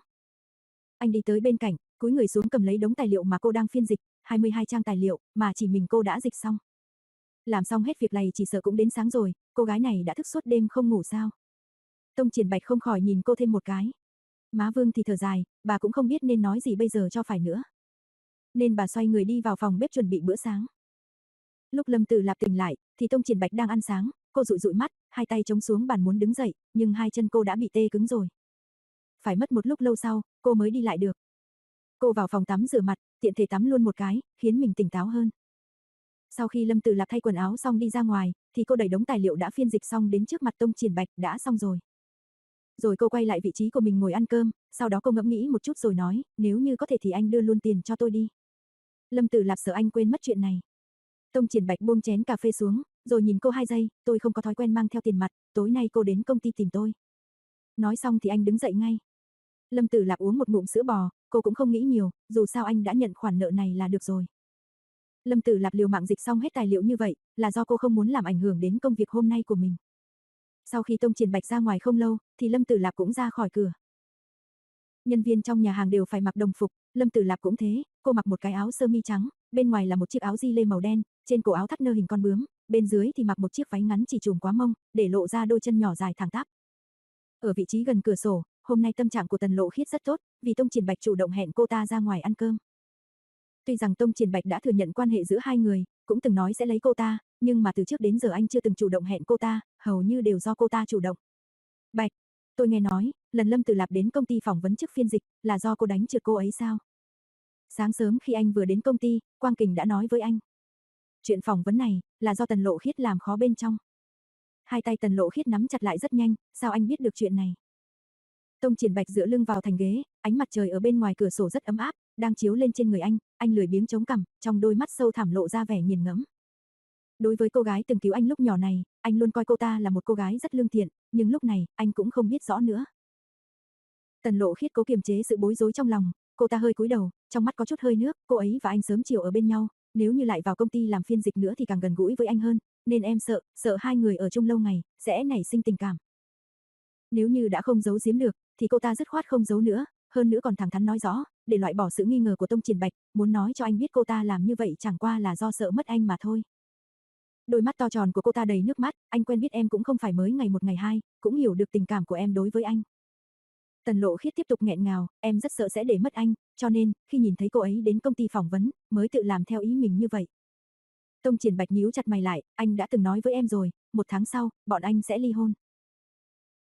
Anh đi tới bên cạnh, cúi người xuống cầm lấy đống tài liệu mà cô đang phiên dịch, 22 trang tài liệu mà chỉ mình cô đã dịch xong. Làm xong hết việc này chỉ sợ cũng đến sáng rồi, cô gái này đã thức suốt đêm không ngủ sao. Tông Triển Bạch không khỏi nhìn cô thêm một cái. Má Vương thì thở dài, bà cũng không biết nên nói gì bây giờ cho phải nữa. Nên bà xoay người đi vào phòng bếp chuẩn bị bữa sáng. Lúc Lâm Tử Lạp tỉnh lại, thì Tông Triển Bạch đang ăn sáng, cô dụi dụi mắt, hai tay chống xuống bàn muốn đứng dậy, nhưng hai chân cô đã bị tê cứng rồi. Phải mất một lúc lâu sau, cô mới đi lại được. Cô vào phòng tắm rửa mặt, tiện thể tắm luôn một cái, khiến mình tỉnh táo hơn. Sau khi Lâm Tử Lạp thay quần áo xong đi ra ngoài, thì cô đẩy đống tài liệu đã phiên dịch xong đến trước mặt Tông Triển Bạch, đã xong rồi. Rồi cô quay lại vị trí của mình ngồi ăn cơm, sau đó cô ngẫm nghĩ một chút rồi nói, nếu như có thể thì anh đưa luôn tiền cho tôi đi. Lâm Tử Lạp sợ anh quên mất chuyện này. Tông Triển Bạch buông chén cà phê xuống, rồi nhìn cô hai giây, tôi không có thói quen mang theo tiền mặt, tối nay cô đến công ty tìm tôi. Nói xong thì anh đứng dậy ngay. Lâm Tử Lạp uống một ngụm sữa bò, cô cũng không nghĩ nhiều, dù sao anh đã nhận khoản nợ này là được rồi. Lâm Tử Lạp liều mạng dịch xong hết tài liệu như vậy, là do cô không muốn làm ảnh hưởng đến công việc hôm nay của mình. Sau khi Tông Triển Bạch ra ngoài không lâu, thì Lâm Tử Lạp cũng ra khỏi cửa. Nhân viên trong nhà hàng đều phải mặc đồng phục, Lâm Tử Lạp cũng thế, cô mặc một cái áo sơ mi trắng, bên ngoài là một chiếc áo di lê màu đen, trên cổ áo thắt nơ hình con bướm, bên dưới thì mặc một chiếc váy ngắn chỉ trùm quá mông, để lộ ra đôi chân nhỏ dài thẳng tắp. Ở vị trí gần cửa sổ, hôm nay tâm trạng của Tần Lộ Khiết rất tốt, vì Tông Triển Bạch chủ động hẹn cô ta ra ngoài ăn cơm. Tuy rằng Tông Triển Bạch đã thừa nhận quan hệ giữa hai người, cũng từng nói sẽ lấy cô ta, nhưng mà từ trước đến giờ anh chưa từng chủ động hẹn cô ta, hầu như đều do cô ta chủ động. Bạch, tôi nghe nói, lần Lâm từ Lạp đến công ty phỏng vấn chức phiên dịch, là do cô đánh trượt cô ấy sao? Sáng sớm khi anh vừa đến công ty, Quang Kình đã nói với anh. Chuyện phỏng vấn này, là do Tần Lộ Khiết làm khó bên trong. Hai tay Tần Lộ Khiết nắm chặt lại rất nhanh, sao anh biết được chuyện này? Tông Triển Bạch dựa lưng vào thành ghế, ánh mặt trời ở bên ngoài cửa sổ rất ấm áp, đang chiếu lên trên người anh, anh lười biếng chống cằm, trong đôi mắt sâu thẳm lộ ra vẻ nghiền ngẫm. Đối với cô gái từng cứu anh lúc nhỏ này, anh luôn coi cô ta là một cô gái rất lương thiện, nhưng lúc này, anh cũng không biết rõ nữa. Tần Lộ Khiết cố kiềm chế sự bối rối trong lòng, cô ta hơi cúi đầu, trong mắt có chút hơi nước, cô ấy và anh sớm chiều ở bên nhau, nếu như lại vào công ty làm phiên dịch nữa thì càng gần gũi với anh hơn, nên em sợ, sợ hai người ở chung lâu ngày, sẽ nảy sinh tình cảm. Nếu như đã không giấu giếm được, thì cô ta dứt khoát không giấu nữa, hơn nữa còn thẳng thắn nói rõ, để loại bỏ sự nghi ngờ của Tông Triển Bạch, muốn nói cho anh biết cô ta làm như vậy chẳng qua là do sợ mất anh mà thôi. Đôi mắt to tròn của cô ta đầy nước mắt, anh quen biết em cũng không phải mới ngày một ngày hai, cũng hiểu được tình cảm của em đối với anh. Tần lộ khiết tiếp tục nghẹn ngào, em rất sợ sẽ để mất anh, cho nên, khi nhìn thấy cô ấy đến công ty phỏng vấn, mới tự làm theo ý mình như vậy. Tông triển bạch nhíu chặt mày lại, anh đã từng nói với em rồi, một tháng sau, bọn anh sẽ ly hôn.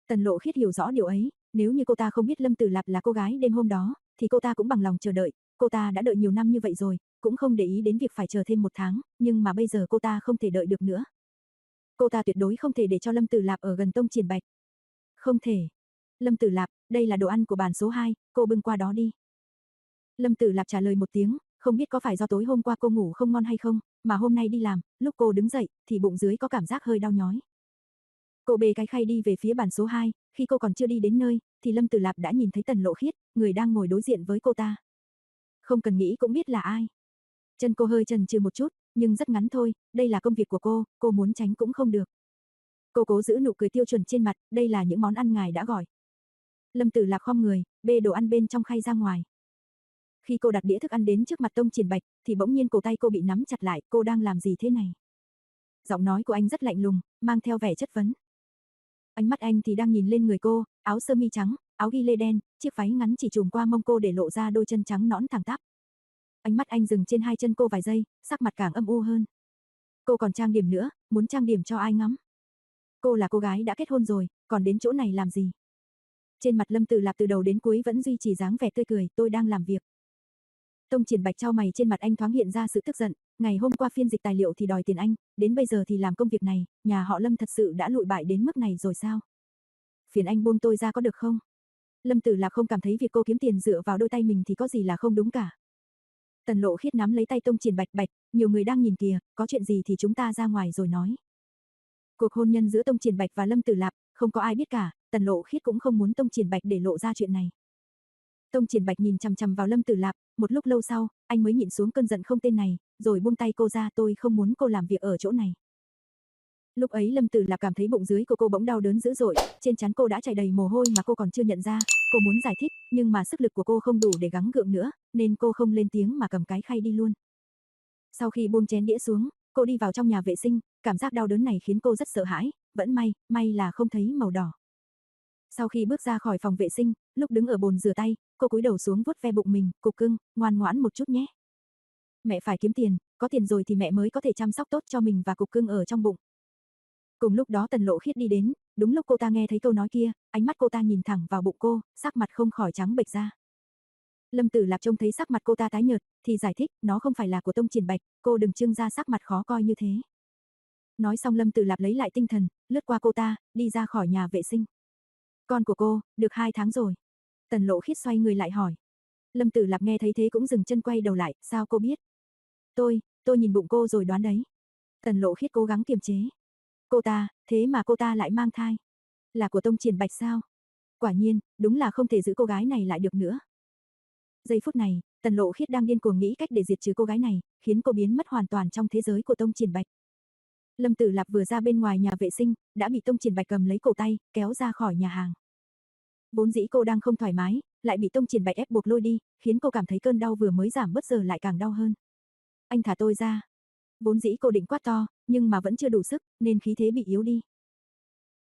Tần lộ khiết hiểu rõ điều ấy, nếu như cô ta không biết Lâm Tử Lạp là cô gái đêm hôm đó, thì cô ta cũng bằng lòng chờ đợi, cô ta đã đợi nhiều năm như vậy rồi, cũng không để ý đến việc phải chờ thêm một tháng, nhưng mà bây giờ cô ta không thể đợi được nữa. Cô ta tuyệt đối không thể để cho Lâm Tử Lạp ở gần Tông Triển Bạch. Không thể. Lâm Tử Lạp, đây là đồ ăn của bàn số 2, cô bưng qua đó đi. Lâm Tử Lạp trả lời một tiếng, không biết có phải do tối hôm qua cô ngủ không ngon hay không, mà hôm nay đi làm, lúc cô đứng dậy, thì bụng dưới có cảm giác hơi đau nhói. Cô bê cái khay đi về phía bàn số 2, khi cô còn chưa đi đến nơi, thì Lâm Tử Lạp đã nhìn thấy Tần Lộ Khiết, người đang ngồi đối diện với cô ta. Không cần nghĩ cũng biết là ai. Chân cô hơi chần chừ một chút, nhưng rất ngắn thôi, đây là công việc của cô, cô muốn tránh cũng không được. Cô cố giữ nụ cười tiêu chuẩn trên mặt, đây là những món ăn ngài đã gọi. Lâm Tử Lạc khom người, bê đồ ăn bên trong khay ra ngoài. Khi cô đặt đĩa thức ăn đến trước mặt Tông Triển Bạch, thì bỗng nhiên cổ tay cô bị nắm chặt lại, cô đang làm gì thế này? Giọng nói của anh rất lạnh lùng, mang theo vẻ chất vấn. Ánh mắt anh thì đang nhìn lên người cô, áo sơ mi trắng, áo ghi lê đen, chiếc váy ngắn chỉ trùm qua mông cô để lộ ra đôi chân trắng nõn thẳng tắp. Ánh mắt anh dừng trên hai chân cô vài giây, sắc mặt càng âm u hơn. Cô còn trang điểm nữa, muốn trang điểm cho ai ngắm. Cô là cô gái đã kết hôn rồi, còn đến chỗ này làm gì? Trên mặt Lâm Tử Lạp từ đầu đến cuối vẫn duy trì dáng vẻ tươi cười, tôi đang làm việc. Tông triển bạch trao mày trên mặt anh thoáng hiện ra sự tức giận, ngày hôm qua phiên dịch tài liệu thì đòi tiền anh, đến bây giờ thì làm công việc này, nhà họ Lâm thật sự đã lụi bại đến mức này rồi sao? Phiền anh buông tôi ra có được không? Lâm Tử Lạc không cảm thấy việc cô kiếm tiền dựa vào đôi tay mình thì có gì là không đúng cả. Tần lộ khiết nắm lấy tay Tông Triển Bạch Bạch, nhiều người đang nhìn kìa, có chuyện gì thì chúng ta ra ngoài rồi nói. Cuộc hôn nhân giữa Tông Triển Bạch và Lâm Tử lạp không có ai biết cả, Tần lộ khiết cũng không muốn Tông Triển Bạch để lộ ra chuyện này. Tông Triển Bạch nhìn chằm chằm vào Lâm Tử Lạp, một lúc lâu sau, anh mới nhịn xuống cơn giận không tên này, rồi buông tay cô ra tôi không muốn cô làm việc ở chỗ này. Lúc ấy Lâm Tử Lạp cảm thấy bụng dưới của cô bỗng đau đớn dữ dội, trên trán cô đã chảy đầy mồ hôi mà cô còn chưa nhận ra, cô muốn giải thích, nhưng mà sức lực của cô không đủ để gắng gượng nữa, nên cô không lên tiếng mà cầm cái khay đi luôn. Sau khi buông chén đĩa xuống, cô đi vào trong nhà vệ sinh, cảm giác đau đớn này khiến cô rất sợ hãi, vẫn may, may là không thấy màu đỏ. Sau khi bước ra khỏi phòng vệ sinh, lúc đứng ở bồn rửa tay, cô cúi đầu xuống vuốt ve bụng mình, cục cưng, ngoan ngoãn một chút nhé. Mẹ phải kiếm tiền, có tiền rồi thì mẹ mới có thể chăm sóc tốt cho mình và cục cưng ở trong bụng. Cùng lúc đó Tần Lộ Khiết đi đến, đúng lúc cô ta nghe thấy câu nói kia, ánh mắt cô ta nhìn thẳng vào bụng cô, sắc mặt không khỏi trắng bệch ra. Lâm Tử Lạp trông thấy sắc mặt cô ta tái nhợt, thì giải thích, nó không phải là của Tông Triển Bạch, cô đừng trưng ra sắc mặt khó coi như thế. Nói xong Lâm Tử Lạp lấy lại tinh thần, lướt qua cô ta, đi ra khỏi nhà vệ sinh. Con của cô, được hai tháng rồi. Tần Lộ Khiết xoay người lại hỏi. Lâm Tử Lạp nghe thấy thế cũng dừng chân quay đầu lại, sao cô biết? Tôi, tôi nhìn bụng cô rồi đoán đấy. Tần Lộ Khiết cố gắng kiềm chế. Cô ta, thế mà cô ta lại mang thai. Là của Tông Triển Bạch sao? Quả nhiên, đúng là không thể giữ cô gái này lại được nữa. Giây phút này, Tần Lộ Khiết đang điên cuồng nghĩ cách để diệt trừ cô gái này, khiến cô biến mất hoàn toàn trong thế giới của Tông Triển Bạch. Lâm Tử Lạp vừa ra bên ngoài nhà vệ sinh, đã bị Tông Triển Bạch cầm lấy cổ tay, kéo ra khỏi nhà hàng. Vốn dĩ cô đang không thoải mái, lại bị Tông Triển Bạch ép buộc lôi đi, khiến cô cảm thấy cơn đau vừa mới giảm bớt giờ lại càng đau hơn. Anh thả tôi ra. Vốn dĩ cô định quát to, nhưng mà vẫn chưa đủ sức, nên khí thế bị yếu đi.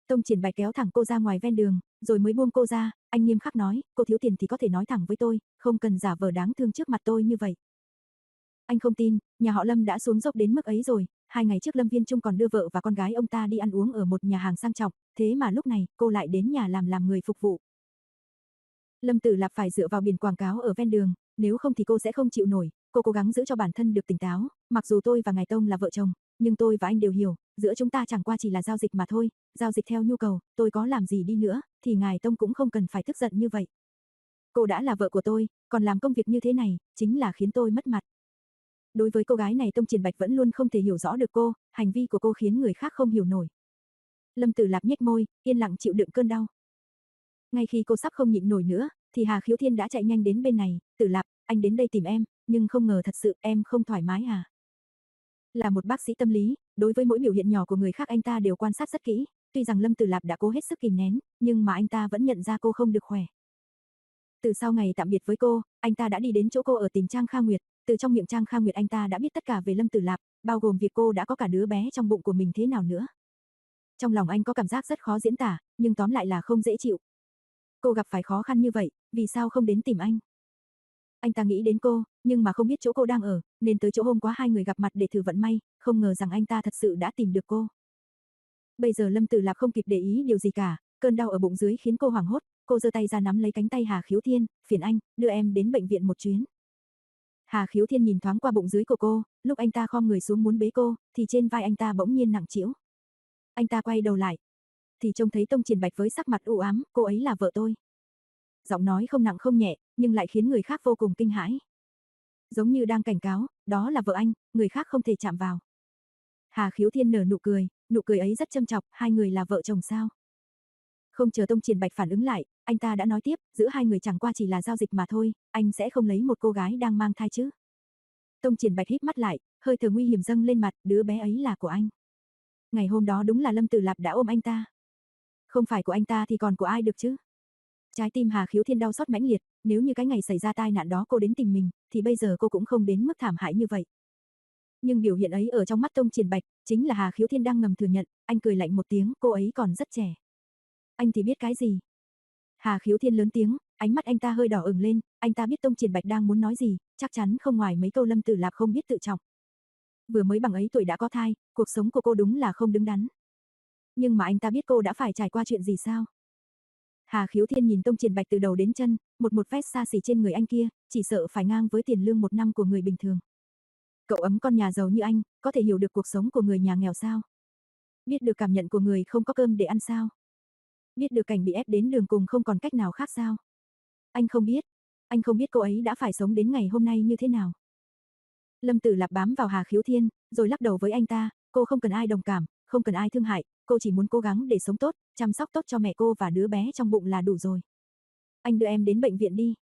Tông Triển Bạch kéo thẳng cô ra ngoài ven đường, rồi mới buông cô ra, anh nghiêm khắc nói, cô thiếu tiền thì có thể nói thẳng với tôi, không cần giả vờ đáng thương trước mặt tôi như vậy. Anh không tin, nhà họ Lâm đã xuống dốc đến mức ấy rồi, hai ngày trước Lâm Viên Trung còn đưa vợ và con gái ông ta đi ăn uống ở một nhà hàng sang trọng, thế mà lúc này cô lại đến nhà làm làm người phục vụ. Lâm Tử Lạp phải dựa vào biển quảng cáo ở ven đường, nếu không thì cô sẽ không chịu nổi, cô cố gắng giữ cho bản thân được tỉnh táo, mặc dù tôi và Ngài Tông là vợ chồng, nhưng tôi và anh đều hiểu, giữa chúng ta chẳng qua chỉ là giao dịch mà thôi, giao dịch theo nhu cầu, tôi có làm gì đi nữa, thì Ngài Tông cũng không cần phải tức giận như vậy. Cô đã là vợ của tôi, còn làm công việc như thế này, chính là khiến tôi mất mặt. Đối với cô gái này Tông Triển Bạch vẫn luôn không thể hiểu rõ được cô, hành vi của cô khiến người khác không hiểu nổi. Lâm Tử Lạp nhếch môi, yên lặng chịu đựng cơn đau. Ngay khi cô sắp không nhịn nổi nữa, thì Hà Khiếu Thiên đã chạy nhanh đến bên này, "Tử Lạp, anh đến đây tìm em, nhưng không ngờ thật sự em không thoải mái à?" Là một bác sĩ tâm lý, đối với mỗi biểu hiện nhỏ của người khác anh ta đều quan sát rất kỹ, tuy rằng Lâm Tử Lạp đã cố hết sức kìm nén, nhưng mà anh ta vẫn nhận ra cô không được khỏe. Từ sau ngày tạm biệt với cô, anh ta đã đi đến chỗ cô ở tìm Trang Kha Nguyệt, từ trong miệng Trang Kha Nguyệt anh ta đã biết tất cả về Lâm Tử Lạp, bao gồm việc cô đã có cả đứa bé trong bụng của mình thế nào nữa. Trong lòng anh có cảm giác rất khó diễn tả, nhưng tóm lại là không dễ chịu. Cô gặp phải khó khăn như vậy, vì sao không đến tìm anh? Anh ta nghĩ đến cô, nhưng mà không biết chỗ cô đang ở, nên tới chỗ hôm qua hai người gặp mặt để thử vận may, không ngờ rằng anh ta thật sự đã tìm được cô. Bây giờ Lâm Tử Lạp không kịp để ý điều gì cả, cơn đau ở bụng dưới khiến cô hoảng hốt, cô giơ tay ra nắm lấy cánh tay Hà Khiếu Thiên, phiền anh, đưa em đến bệnh viện một chuyến. Hà Khiếu Thiên nhìn thoáng qua bụng dưới của cô, lúc anh ta khom người xuống muốn bế cô, thì trên vai anh ta bỗng nhiên nặng trĩu. Anh ta quay đầu lại, thì trông thấy Tông Triển Bạch với sắc mặt u ám, cô ấy là vợ tôi. Giọng nói không nặng không nhẹ, nhưng lại khiến người khác vô cùng kinh hãi. Giống như đang cảnh cáo, đó là vợ anh, người khác không thể chạm vào. Hà Khiếu Thiên nở nụ cười, nụ cười ấy rất châm chọc, hai người là vợ chồng sao? Không chờ Tông Triển Bạch phản ứng lại, anh ta đã nói tiếp, giữa hai người chẳng qua chỉ là giao dịch mà thôi, anh sẽ không lấy một cô gái đang mang thai chứ. Tông Triển Bạch híp mắt lại, hơi thở nguy hiểm dâng lên mặt, đứa bé ấy là của anh. Ngày hôm đó đúng là Lâm Tử Lạp đã ôm anh ta. Không phải của anh ta thì còn của ai được chứ? Trái tim Hà Khiếu Thiên đau xót mãnh liệt, nếu như cái ngày xảy ra tai nạn đó cô đến tìm mình, thì bây giờ cô cũng không đến mức thảm hại như vậy. Nhưng biểu hiện ấy ở trong mắt Tông Triển Bạch, chính là Hà Khiếu Thiên đang ngầm thừa nhận, anh cười lạnh một tiếng, cô ấy còn rất trẻ. Anh thì biết cái gì? Hà Khiếu Thiên lớn tiếng, ánh mắt anh ta hơi đỏ ửng lên, anh ta biết Tông Triển Bạch đang muốn nói gì, chắc chắn không ngoài mấy câu Lâm Tử Lạp không biết tự trọng. Vừa mới bằng ấy tuổi đã có thai, cuộc sống của cô đúng là không đứng đắn. Nhưng mà anh ta biết cô đã phải trải qua chuyện gì sao? Hà Khiếu Thiên nhìn Tông Triển Bạch từ đầu đến chân, một một vest xa xỉ trên người anh kia, chỉ sợ phải ngang với tiền lương một năm của người bình thường. Cậu ấm con nhà giàu như anh, có thể hiểu được cuộc sống của người nhà nghèo sao? Biết được cảm nhận của người không có cơm để ăn sao? Biết được cảnh bị ép đến đường cùng không còn cách nào khác sao? Anh không biết, anh không biết cô ấy đã phải sống đến ngày hôm nay như thế nào. Lâm Tử Lạp bám vào Hà Khiếu Thiên, rồi lắc đầu với anh ta, cô không cần ai đồng cảm, không cần ai thương hại, cô chỉ muốn cố gắng để sống tốt, chăm sóc tốt cho mẹ cô và đứa bé trong bụng là đủ rồi. Anh đưa em đến bệnh viện đi.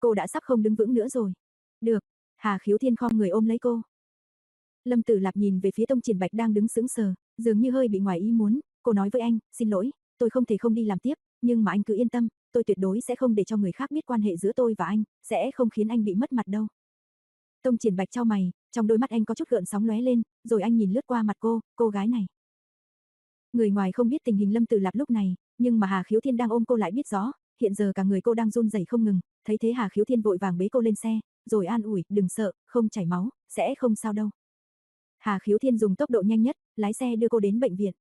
Cô đã sắp không đứng vững nữa rồi. Được, Hà Khiếu Thiên khom người ôm lấy cô. Lâm Tử Lạp nhìn về phía Tông Triển Bạch đang đứng sững sờ, dường như hơi bị ngoài ý muốn, cô nói với anh, xin lỗi, tôi không thể không đi làm tiếp, nhưng mà anh cứ yên tâm, tôi tuyệt đối sẽ không để cho người khác biết quan hệ giữa tôi và anh, sẽ không khiến anh bị mất mặt đâu. Tông Triển Bạch cho mày, trong đôi mắt anh có chút gợn sóng lóe lên, rồi anh nhìn lướt qua mặt cô, cô gái này. Người ngoài không biết tình hình Lâm Tử Lạp lúc này, nhưng mà Hà Khiếu Thiên đang ôm cô lại biết rõ, hiện giờ cả người cô đang run rẩy không ngừng, thấy thế Hà Khiếu Thiên vội vàng bế cô lên xe, rồi an ủi, đừng sợ, không chảy máu, sẽ không sao đâu. Hà Khiếu Thiên dùng tốc độ nhanh nhất, lái xe đưa cô đến bệnh viện.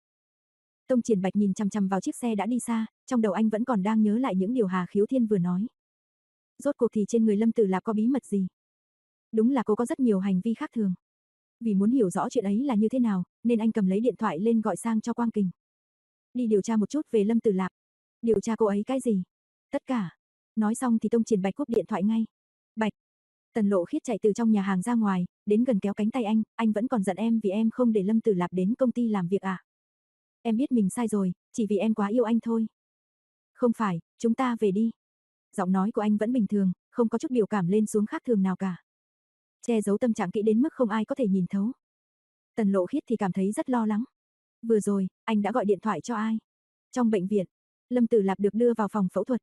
Tông Triển Bạch nhìn chằm chằm vào chiếc xe đã đi xa, trong đầu anh vẫn còn đang nhớ lại những điều Hà Khiếu Thiên vừa nói. Rốt cuộc thì trên người Lâm Tử Lạp có bí mật gì? Đúng là cô có rất nhiều hành vi khác thường. Vì muốn hiểu rõ chuyện ấy là như thế nào, nên anh cầm lấy điện thoại lên gọi sang cho Quang Kình. Đi điều tra một chút về Lâm Tử Lạp. Điều tra cô ấy cái gì? Tất cả. Nói xong thì Tông Triển Bạch cúp điện thoại ngay. Bạch. Tần Lộ Khiết chạy từ trong nhà hàng ra ngoài, đến gần kéo cánh tay anh, anh vẫn còn giận em vì em không để Lâm Tử Lạp đến công ty làm việc à? Em biết mình sai rồi, chỉ vì em quá yêu anh thôi. Không phải, chúng ta về đi. Giọng nói của anh vẫn bình thường, không có chút biểu cảm lên xuống khác thường nào cả. Che giấu tâm trạng kỹ đến mức không ai có thể nhìn thấu. Tần Lộ Khiết thì cảm thấy rất lo lắng. Vừa rồi, anh đã gọi điện thoại cho ai? Trong bệnh viện, Lâm Tử Lạp được đưa vào phòng phẫu thuật.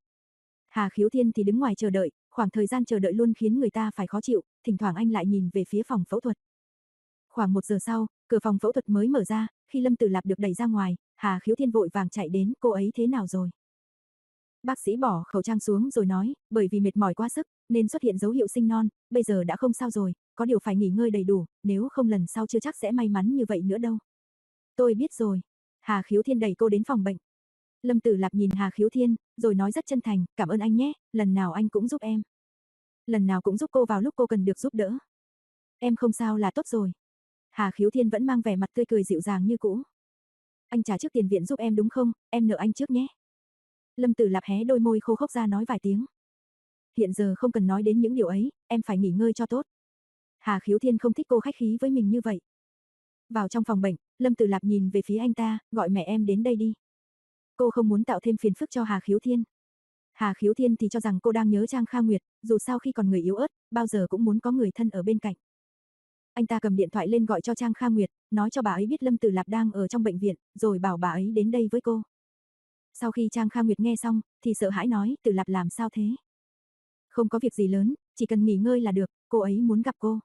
Hà Khiếu Thiên thì đứng ngoài chờ đợi, khoảng thời gian chờ đợi luôn khiến người ta phải khó chịu, thỉnh thoảng anh lại nhìn về phía phòng phẫu thuật. Khoảng một giờ sau, cửa phòng phẫu thuật mới mở ra, khi Lâm Tử Lạp được đẩy ra ngoài, Hà Khiếu Thiên vội vàng chạy đến, cô ấy thế nào rồi? Bác sĩ bỏ khẩu trang xuống rồi nói, bởi vì mệt mỏi quá sức, nên xuất hiện dấu hiệu sinh non, bây giờ đã không sao rồi, có điều phải nghỉ ngơi đầy đủ, nếu không lần sau chưa chắc sẽ may mắn như vậy nữa đâu. Tôi biết rồi. Hà Khiếu Thiên đẩy cô đến phòng bệnh. Lâm Tử Lạp nhìn Hà Khiếu Thiên, rồi nói rất chân thành, cảm ơn anh nhé, lần nào anh cũng giúp em. Lần nào cũng giúp cô vào lúc cô cần được giúp đỡ. Em không sao là tốt rồi. Hà Khiếu Thiên vẫn mang vẻ mặt tươi cười dịu dàng như cũ. Anh trả trước tiền viện giúp em đúng không, em nợ anh trước nhé. Lâm Tử Lạp hé đôi môi khô khốc ra nói vài tiếng. Hiện giờ không cần nói đến những điều ấy, em phải nghỉ ngơi cho tốt. Hà Khiếu Thiên không thích cô khách khí với mình như vậy. Vào trong phòng bệnh, Lâm Tử Lạp nhìn về phía anh ta, gọi mẹ em đến đây đi. Cô không muốn tạo thêm phiền phức cho Hà Khiếu Thiên. Hà Khiếu Thiên thì cho rằng cô đang nhớ Trang Kha Nguyệt, dù sao khi còn người yếu ớt, bao giờ cũng muốn có người thân ở bên cạnh. Anh ta cầm điện thoại lên gọi cho Trang Kha Nguyệt, nói cho bà ấy biết Lâm Tử Lạp đang ở trong bệnh viện, rồi bảo bà ấy đến đây với cô. Sau khi Trang Kha Nguyệt nghe xong, thì sợ hãi nói, Tử Lạp làm sao thế? Không có việc gì lớn, chỉ cần nghỉ ngơi là được, cô ấy muốn gặp cô.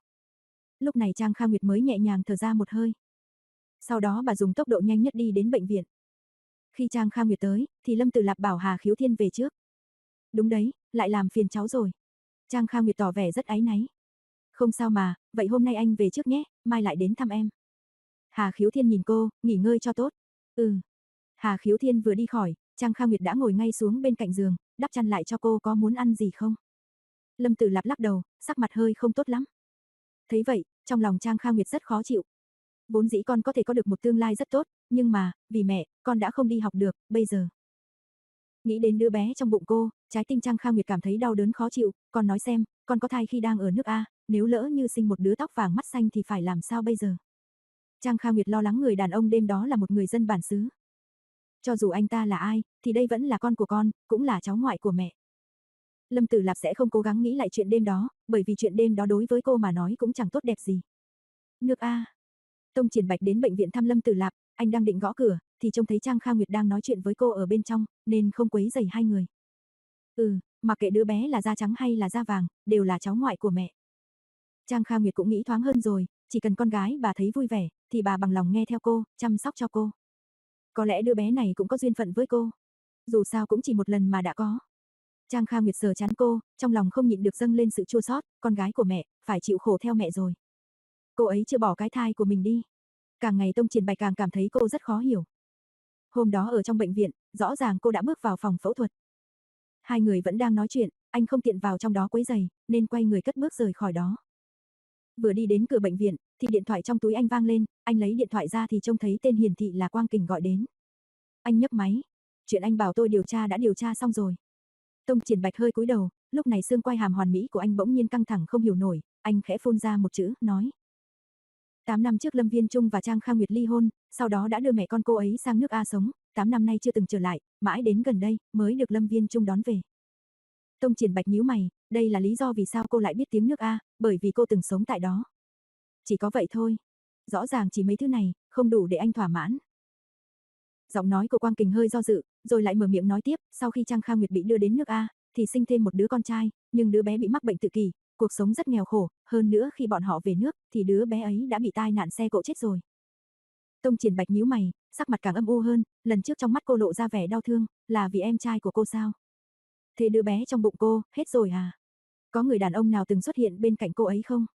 Lúc này Trang Kha Nguyệt mới nhẹ nhàng thở ra một hơi. Sau đó bà dùng tốc độ nhanh nhất đi đến bệnh viện. Khi Trang Kha Nguyệt tới, thì Lâm Tử Lạp bảo Hà Khiếu Thiên về trước. Đúng đấy, lại làm phiền cháu rồi. Trang Kha Nguyệt tỏ vẻ rất áy náy. Không sao mà, vậy hôm nay anh về trước nhé, mai lại đến thăm em. Hà Khiếu Thiên nhìn cô, nghỉ ngơi cho tốt. Ừ. Hà Khiếu Thiên vừa đi khỏi, Trang Kha Nguyệt đã ngồi ngay xuống bên cạnh giường, đắp chăn lại cho cô có muốn ăn gì không? Lâm Tử Lạp lắc đầu, sắc mặt hơi không tốt lắm. Thấy vậy, trong lòng Trang Kha Nguyệt rất khó chịu. Vốn dĩ con có thể có được một tương lai rất tốt, nhưng mà, vì mẹ, con đã không đi học được, bây giờ. Nghĩ đến đứa bé trong bụng cô, trái tim Trang Kha Nguyệt cảm thấy đau đớn khó chịu, con nói xem, con có thai khi đang ở nước A, nếu lỡ như sinh một đứa tóc vàng mắt xanh thì phải làm sao bây giờ? Trang Kha Nguyệt lo lắng người đàn ông đêm đó là một người dân bản xứ. Cho dù anh ta là ai, thì đây vẫn là con của con, cũng là cháu ngoại của mẹ. Lâm Tử Lạp sẽ không cố gắng nghĩ lại chuyện đêm đó, bởi vì chuyện đêm đó đối với cô mà nói cũng chẳng tốt đẹp gì. Nước A. Tông Triển Bạch đến bệnh viện thăm Lâm Tử Lạp, anh đang định gõ cửa, thì trông thấy Trang Kha Nguyệt đang nói chuyện với cô ở bên trong, nên không quấy rầy hai người. Ừ, mặc kệ đứa bé là da trắng hay là da vàng, đều là cháu ngoại của mẹ. Trang Kha Nguyệt cũng nghĩ thoáng hơn rồi, chỉ cần con gái bà thấy vui vẻ, thì bà bằng lòng nghe theo cô, chăm sóc cho cô. Có lẽ đứa bé này cũng có duyên phận với cô. Dù sao cũng chỉ một lần mà đã có. Trang Kha Nguyệt sờ chán cô, trong lòng không nhịn được dâng lên sự chua xót, con gái của mẹ, phải chịu khổ theo mẹ rồi. Cô ấy chưa bỏ cái thai của mình đi. Càng ngày Tông Triển Bạch càng cảm thấy cô rất khó hiểu. Hôm đó ở trong bệnh viện, rõ ràng cô đã bước vào phòng phẫu thuật. Hai người vẫn đang nói chuyện, anh không tiện vào trong đó quấy giày, nên quay người cất bước rời khỏi đó. Vừa đi đến cửa bệnh viện, thì điện thoại trong túi anh vang lên, anh lấy điện thoại ra thì trông thấy tên hiển thị là Quang Kình gọi đến. Anh nhấc máy. Chuyện anh bảo tôi điều tra đã điều tra xong rồi. Tông Triển Bạch hơi cúi đầu, lúc này xương quai hàm hoàn mỹ của anh bỗng nhiên căng thẳng không hiểu nổi, anh khẽ phun ra một chữ, nói. 8 năm trước Lâm Viên Trung và Trang Kha Nguyệt ly hôn, sau đó đã đưa mẹ con cô ấy sang nước A sống, 8 năm nay chưa từng trở lại, mãi đến gần đây mới được Lâm Viên Trung đón về. Tông Triển Bạch nhíu mày, đây là lý do vì sao cô lại biết tiếng nước A, bởi vì cô từng sống tại đó. Chỉ có vậy thôi. Rõ ràng chỉ mấy thứ này, không đủ để anh thỏa mãn. Giọng nói của Quang Kình hơi do dự, rồi lại mở miệng nói tiếp, sau khi Trang Kha Nguyệt bị đưa đến nước A, thì sinh thêm một đứa con trai, nhưng đứa bé bị mắc bệnh tự kỷ, cuộc sống rất nghèo khổ, hơn nữa khi bọn họ về nước, thì đứa bé ấy đã bị tai nạn xe cộ chết rồi. Tông Triển Bạch nhíu mày, sắc mặt càng âm u hơn, lần trước trong mắt cô lộ ra vẻ đau thương, là vì em trai của cô sao? Thế đứa bé trong bụng cô, hết rồi à? Có người đàn ông nào từng xuất hiện bên cạnh cô ấy không?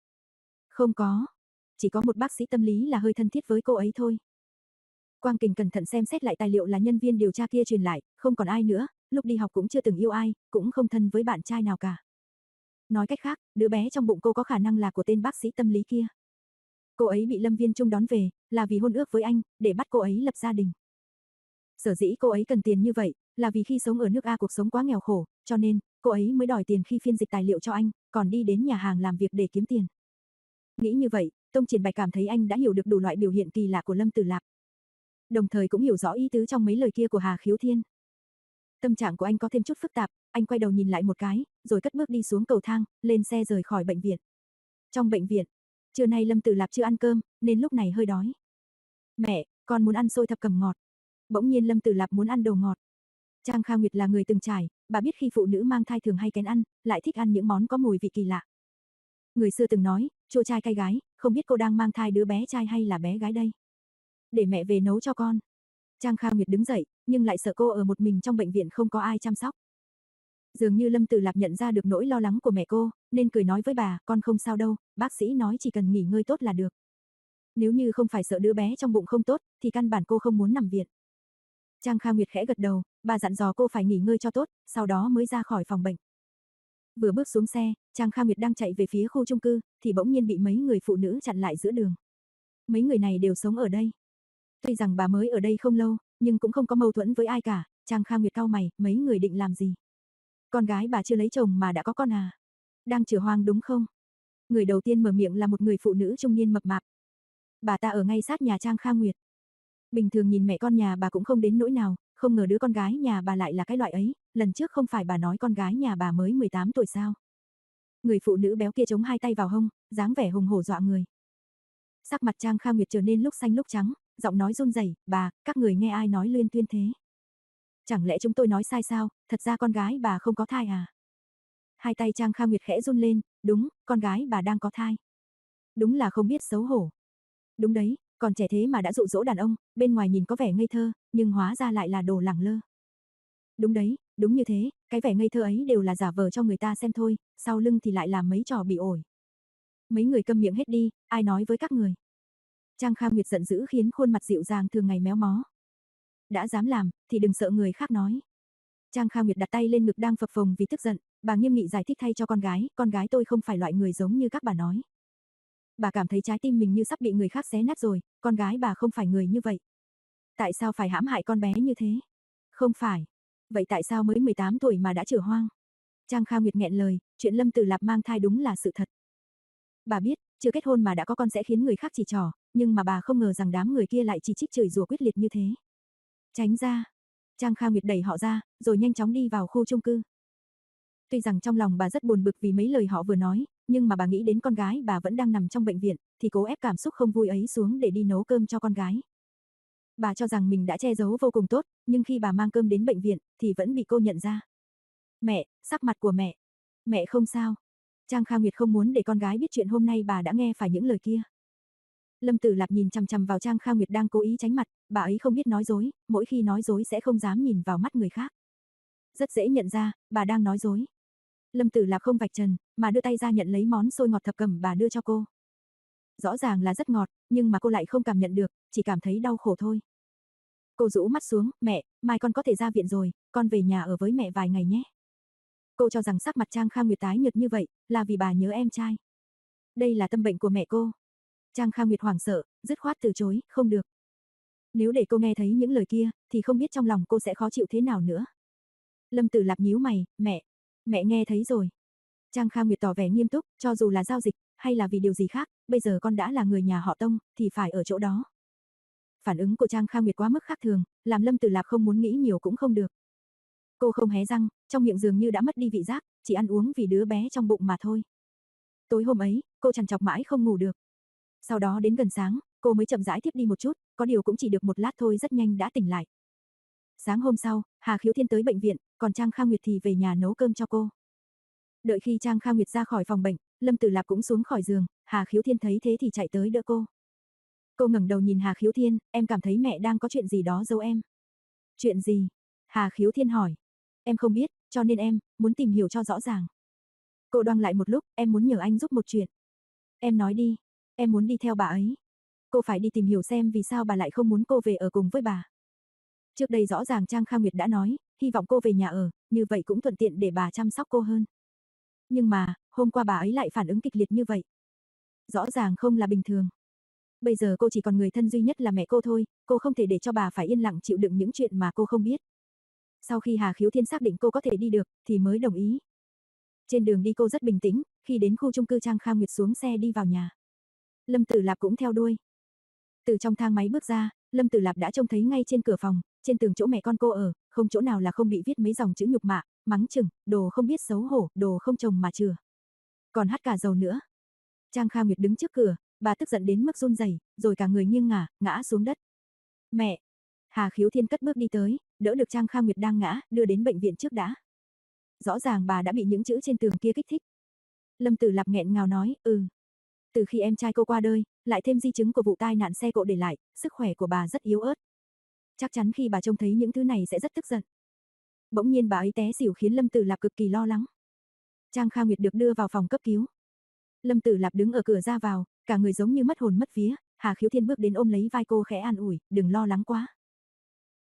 Không có. Chỉ có một bác sĩ tâm lý là hơi thân thiết với cô ấy thôi. Quang Kình cẩn thận xem xét lại tài liệu là nhân viên điều tra kia truyền lại, không còn ai nữa, lúc đi học cũng chưa từng yêu ai, cũng không thân với bạn trai nào cả. Nói cách khác, đứa bé trong bụng cô có khả năng là của tên bác sĩ tâm lý kia. Cô ấy bị Lâm Viên Trung đón về, là vì hôn ước với anh, để bắt cô ấy lập gia đình. Sở dĩ cô ấy cần tiền như vậy, là vì khi sống ở nước A cuộc sống quá nghèo khổ, cho nên, cô ấy mới đòi tiền khi phiên dịch tài liệu cho anh, còn đi đến nhà hàng làm việc để kiếm tiền. Nghĩ như vậy, Tông Triển Bạch cảm thấy anh đã hiểu được đủ loại biểu hiện kỳ lạ của Lâm Tử Lạp. Đồng thời cũng hiểu rõ ý tứ trong mấy lời kia của Hà Khiếu Thiên. Tâm trạng của anh có thêm chút phức tạp, anh quay đầu nhìn lại một cái, rồi cất bước đi xuống cầu thang, lên xe rời khỏi bệnh viện. Trong bệnh viện, trưa nay Lâm Tử Lạp chưa ăn cơm, nên lúc này hơi đói. Mẹ, con muốn ăn xôi thập cẩm ngọt. Bỗng nhiên Lâm Tử Lạp muốn ăn đồ ngọt. Trang Kha Nguyệt là người từng trải, bà biết khi phụ nữ mang thai thường hay kén ăn, lại thích ăn những món có mùi vị kỳ lạ. Người xưa từng nói, chua trai cay gái, không biết cô đang mang thai đứa bé trai hay là bé gái đây. Để mẹ về nấu cho con. Trang Kha Nguyệt đứng dậy, nhưng lại sợ cô ở một mình trong bệnh viện không có ai chăm sóc. Dường như Lâm Tử Lạp nhận ra được nỗi lo lắng của mẹ cô, nên cười nói với bà, con không sao đâu, bác sĩ nói chỉ cần nghỉ ngơi tốt là được. Nếu như không phải sợ đứa bé trong bụng không tốt, thì căn bản cô không muốn nằm viện. Trang Kha Nguyệt khẽ gật đầu, bà dặn dò cô phải nghỉ ngơi cho tốt, sau đó mới ra khỏi phòng bệnh. Vừa bước xuống xe, Trang Kha Nguyệt đang chạy về phía khu chung cư, thì bỗng nhiên bị mấy người phụ nữ chặn lại giữa đường. Mấy người này đều sống ở đây. Tuy rằng bà mới ở đây không lâu, nhưng cũng không có mâu thuẫn với ai cả, Trang Kha Nguyệt cau mày, mấy người định làm gì? Con gái bà chưa lấy chồng mà đã có con à? Đang chữa hoang đúng không? Người đầu tiên mở miệng là một người phụ nữ trung niên mập mạp. Bà ta ở ngay sát nhà Trang Kha Nguyệt. Bình thường nhìn mẹ con nhà bà cũng không đến nỗi nào, không ngờ đứa con gái nhà bà lại là cái loại ấy, lần trước không phải bà nói con gái nhà bà mới 18 tuổi sao. Người phụ nữ béo kia chống hai tay vào hông, dáng vẻ hùng hổ dọa người. Sắc mặt Trang Kha Nguyệt trở nên lúc xanh lúc trắng, giọng nói run rẩy, bà, các người nghe ai nói liên tuyên thế. Chẳng lẽ chúng tôi nói sai sao, thật ra con gái bà không có thai à? Hai tay Trang Kha Nguyệt khẽ run lên, đúng, con gái bà đang có thai. Đúng là không biết xấu hổ. Đúng đấy, còn trẻ thế mà đã dụ dỗ đàn ông, bên ngoài nhìn có vẻ ngây thơ, nhưng hóa ra lại là đồ lẳng lơ. Đúng đấy, đúng như thế, cái vẻ ngây thơ ấy đều là giả vờ cho người ta xem thôi, sau lưng thì lại làm mấy trò bị ổi. Mấy người câm miệng hết đi, ai nói với các người. Trang Kha Nguyệt giận dữ khiến khuôn mặt dịu dàng thường ngày méo mó. Đã dám làm, thì đừng sợ người khác nói. Trang Kha Nguyệt đặt tay lên ngực đang phập phồng vì tức giận, bà nghiêm nghị giải thích thay cho con gái, con gái tôi không phải loại người giống như các bà nói. Bà cảm thấy trái tim mình như sắp bị người khác xé nát rồi, con gái bà không phải người như vậy. Tại sao phải hãm hại con bé như thế? Không phải. Vậy tại sao mới 18 tuổi mà đã trở hoang? Trang Kha Nguyệt nghẹn lời, chuyện Lâm Tử Lạp mang thai đúng là sự thật. Bà biết, chưa kết hôn mà đã có con sẽ khiến người khác chỉ trỏ, nhưng mà bà không ngờ rằng đám người kia lại chỉ trích chửi rủa quyết liệt như thế. Tránh ra. Trang Kha Nguyệt đẩy họ ra, rồi nhanh chóng đi vào khu chung cư. Tuy rằng trong lòng bà rất buồn bực vì mấy lời họ vừa nói, nhưng mà bà nghĩ đến con gái bà vẫn đang nằm trong bệnh viện, thì cố ép cảm xúc không vui ấy xuống để đi nấu cơm cho con gái. Bà cho rằng mình đã che giấu vô cùng tốt, nhưng khi bà mang cơm đến bệnh viện, thì vẫn bị cô nhận ra. Mẹ, sắc mặt của mẹ. Mẹ không sao. Trang Kha Nguyệt không muốn để con gái biết chuyện hôm nay bà đã nghe phải những lời kia. Lâm Tử Lạp nhìn chằm chằm vào Trang Kha Nguyệt đang cố ý tránh mặt, bà ấy không biết nói dối, mỗi khi nói dối sẽ không dám nhìn vào mắt người khác. Rất dễ nhận ra, bà đang nói dối. Lâm Tử Lạp không vạch trần, mà đưa tay ra nhận lấy món xôi ngọt thập cẩm bà đưa cho cô. Rõ ràng là rất ngọt, nhưng mà cô lại không cảm nhận được, chỉ cảm thấy đau khổ thôi. Cô rũ mắt xuống, mẹ, mai con có thể ra viện rồi, con về nhà ở với mẹ vài ngày nhé. Cô cho rằng sắc mặt Trang Kha Nguyệt tái nhợt như vậy, là vì bà nhớ em trai. Đây là tâm bệnh của mẹ cô. Trang Kha Nguyệt hoảng sợ, dứt khoát từ chối, không được. Nếu để cô nghe thấy những lời kia, thì không biết trong lòng cô sẽ khó chịu thế nào nữa. Lâm Tử Lạp nhíu mày, mẹ, mẹ nghe thấy rồi. Trang Kha Nguyệt tỏ vẻ nghiêm túc, cho dù là giao dịch, hay là vì điều gì khác, bây giờ con đã là người nhà họ Tông, thì phải ở chỗ đó. Phản ứng của Trang Kha Nguyệt quá mức khác thường, làm Lâm Tử Lạp không muốn nghĩ nhiều cũng không được. Cô không hé răng, trong miệng dường như đã mất đi vị giác, chỉ ăn uống vì đứa bé trong bụng mà thôi. Tối hôm ấy, cô chằn chọc mãi không ngủ được. Sau đó đến gần sáng, cô mới chậm rãi tiếp đi một chút, có điều cũng chỉ được một lát thôi rất nhanh đã tỉnh lại. Sáng hôm sau, Hà Khiếu Thiên tới bệnh viện, còn Trang Kha Nguyệt thì về nhà nấu cơm cho cô. Đợi khi Trang Kha Nguyệt ra khỏi phòng bệnh, Lâm Tử Lạp cũng xuống khỏi giường, Hà Khiếu Thiên thấy thế thì chạy tới đỡ cô. Cô ngẩng đầu nhìn Hà Khiếu Thiên, em cảm thấy mẹ đang có chuyện gì đó giấu em. Chuyện gì? Hà Khiếu Thiên hỏi. Em không biết, cho nên em, muốn tìm hiểu cho rõ ràng. Cô đoan lại một lúc, em muốn nhờ anh giúp một chuyện. Em nói đi, em muốn đi theo bà ấy. Cô phải đi tìm hiểu xem vì sao bà lại không muốn cô về ở cùng với bà. Trước đây rõ ràng Trang Kha Nguyệt đã nói, hy vọng cô về nhà ở, như vậy cũng thuận tiện để bà chăm sóc cô hơn. Nhưng mà, hôm qua bà ấy lại phản ứng kịch liệt như vậy. Rõ ràng không là bình thường. Bây giờ cô chỉ còn người thân duy nhất là mẹ cô thôi, cô không thể để cho bà phải yên lặng chịu đựng những chuyện mà cô không biết. Sau khi Hà Khiếu Thiên xác định cô có thể đi được, thì mới đồng ý. Trên đường đi cô rất bình tĩnh, khi đến khu chung cư Trang Kha Nguyệt xuống xe đi vào nhà. Lâm Tử Lạp cũng theo đuôi. Từ trong thang máy bước ra, Lâm Tử Lạp đã trông thấy ngay trên cửa phòng, trên tường chỗ mẹ con cô ở, không chỗ nào là không bị viết mấy dòng chữ nhục mạ, mắng chừng, đồ không biết xấu hổ, đồ không chồng mà chừa. Còn hát cả dầu nữa. Trang Kha Nguyệt đứng trước cửa, bà tức giận đến mức run rẩy, rồi cả người nghiêng ngả, ngã xuống đất. Mẹ! Hà Khiếu Thiên cất bước đi tới, đỡ được Trang Kha Nguyệt đang ngã, đưa đến bệnh viện trước đã. Rõ ràng bà đã bị những chữ trên tường kia kích thích. Lâm Tử Lạp nghẹn ngào nói, ừ. Từ khi em trai cô qua đời, lại thêm di chứng của vụ tai nạn xe cộ để lại, sức khỏe của bà rất yếu ớt. Chắc chắn khi bà trông thấy những thứ này sẽ rất tức giận. Bỗng nhiên bà ấy té xỉu khiến Lâm Tử Lạp cực kỳ lo lắng. Trang Kha Nguyệt được đưa vào phòng cấp cứu. Lâm Tử Lạp đứng ở cửa ra vào, cả người giống như mất hồn mất vía, Hà Khiếu Thiên bước đến ôm lấy vai cô khẽ an ủi, đừng lo lắng quá.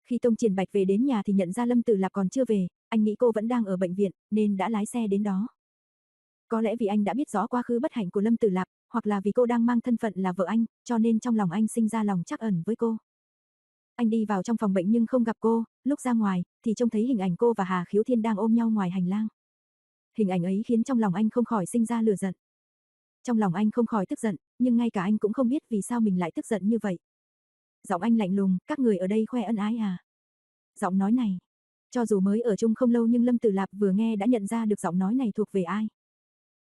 Khi Tông Triển Bạch về đến nhà thì nhận ra Lâm Tử Lạp còn chưa về, anh nghĩ cô vẫn đang ở bệnh viện, nên đã lái xe đến đó. Có lẽ vì anh đã biết rõ quá khứ bất hạnh của Lâm Tử Lạp, hoặc là vì cô đang mang thân phận là vợ anh, cho nên trong lòng anh sinh ra lòng chắc ẩn với cô. Anh đi vào trong phòng bệnh nhưng không gặp cô, lúc ra ngoài, thì trông thấy hình ảnh cô và Hà Khiếu Thiên đang ôm nhau ngoài hành lang. Hình ảnh ấy khiến trong lòng anh không khỏi sinh ra lửa giận. Trong lòng anh không khỏi tức giận, nhưng ngay cả anh cũng không biết vì sao mình lại tức giận như vậy. Giọng anh lạnh lùng, các người ở đây khoe ân ái à. Giọng nói này, cho dù mới ở chung không lâu nhưng Lâm Tử Lạp vừa nghe đã nhận ra được giọng nói này thuộc về ai.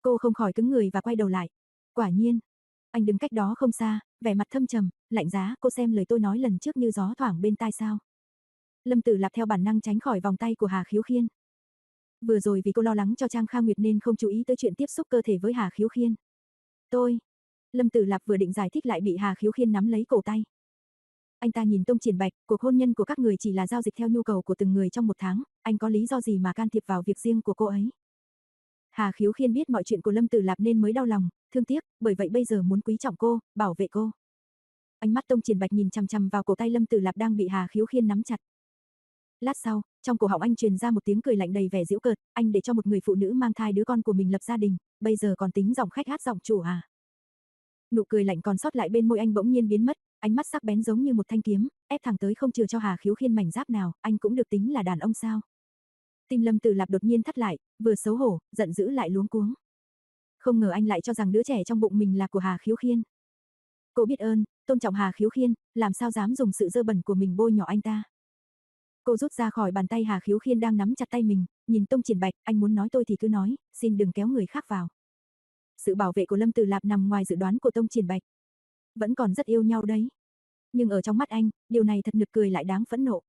Cô không khỏi cứng người và quay đầu lại. Quả nhiên, anh đứng cách đó không xa, vẻ mặt thâm trầm, lạnh giá, cô xem lời tôi nói lần trước như gió thoảng bên tai sao. Lâm Tử Lạp theo bản năng tránh khỏi vòng tay của Hà Khiếu Khiên. Vừa rồi vì cô lo lắng cho Trang Kha Nguyệt nên không chú ý tới chuyện tiếp xúc cơ thể với Hà Khiếu Khiên. Tôi. Lâm Tử Lạp vừa định giải thích lại bị Hà Khiếu Khiên nắm lấy cổ tay. Anh ta nhìn Tông Triển Bạch, cuộc hôn nhân của các người chỉ là giao dịch theo nhu cầu của từng người trong một tháng, anh có lý do gì mà can thiệp vào việc riêng của cô ấy? Hà Khiếu Khiên biết mọi chuyện của Lâm Tử Lạp nên mới đau lòng, thương tiếc, bởi vậy bây giờ muốn quý trọng cô, bảo vệ cô. Ánh mắt Tông Triển Bạch nhìn chằm chằm vào cổ tay Lâm Tử Lạp đang bị Hà Khiếu Khiên nắm chặt. Lát sau, trong cổ họng anh truyền ra một tiếng cười lạnh đầy vẻ giễu cợt, anh để cho một người phụ nữ mang thai đứa con của mình lập gia đình, bây giờ còn tính giọng khách hát giọng chủ à? Nụ cười lạnh còn sót lại bên môi anh bỗng nhiên biến mất, ánh mắt sắc bén giống như một thanh kiếm, ép thẳng tới không chừa cho Hà Khiếu Khiên mảnh giáp nào, anh cũng được tính là đàn ông sao? Tim Lâm Tử Lạp đột nhiên thắt lại, vừa xấu hổ, giận dữ lại luống cuống. Không ngờ anh lại cho rằng đứa trẻ trong bụng mình là của Hà Khiếu Khiên. Cô biết ơn, tôn trọng Hà Khiếu Khiên, làm sao dám dùng sự dơ bẩn của mình bôi nhỏ anh ta. Cô rút ra khỏi bàn tay Hà Khiếu Khiên đang nắm chặt tay mình, nhìn Tông Triển Bạch, anh muốn nói tôi thì cứ nói, xin đừng kéo người khác vào. Sự bảo vệ của Lâm Tử Lạp nằm ngoài dự đoán của Tông Triển Bạch. Vẫn còn rất yêu nhau đấy. Nhưng ở trong mắt anh, điều này thật nực cười lại đáng phẫn nộ.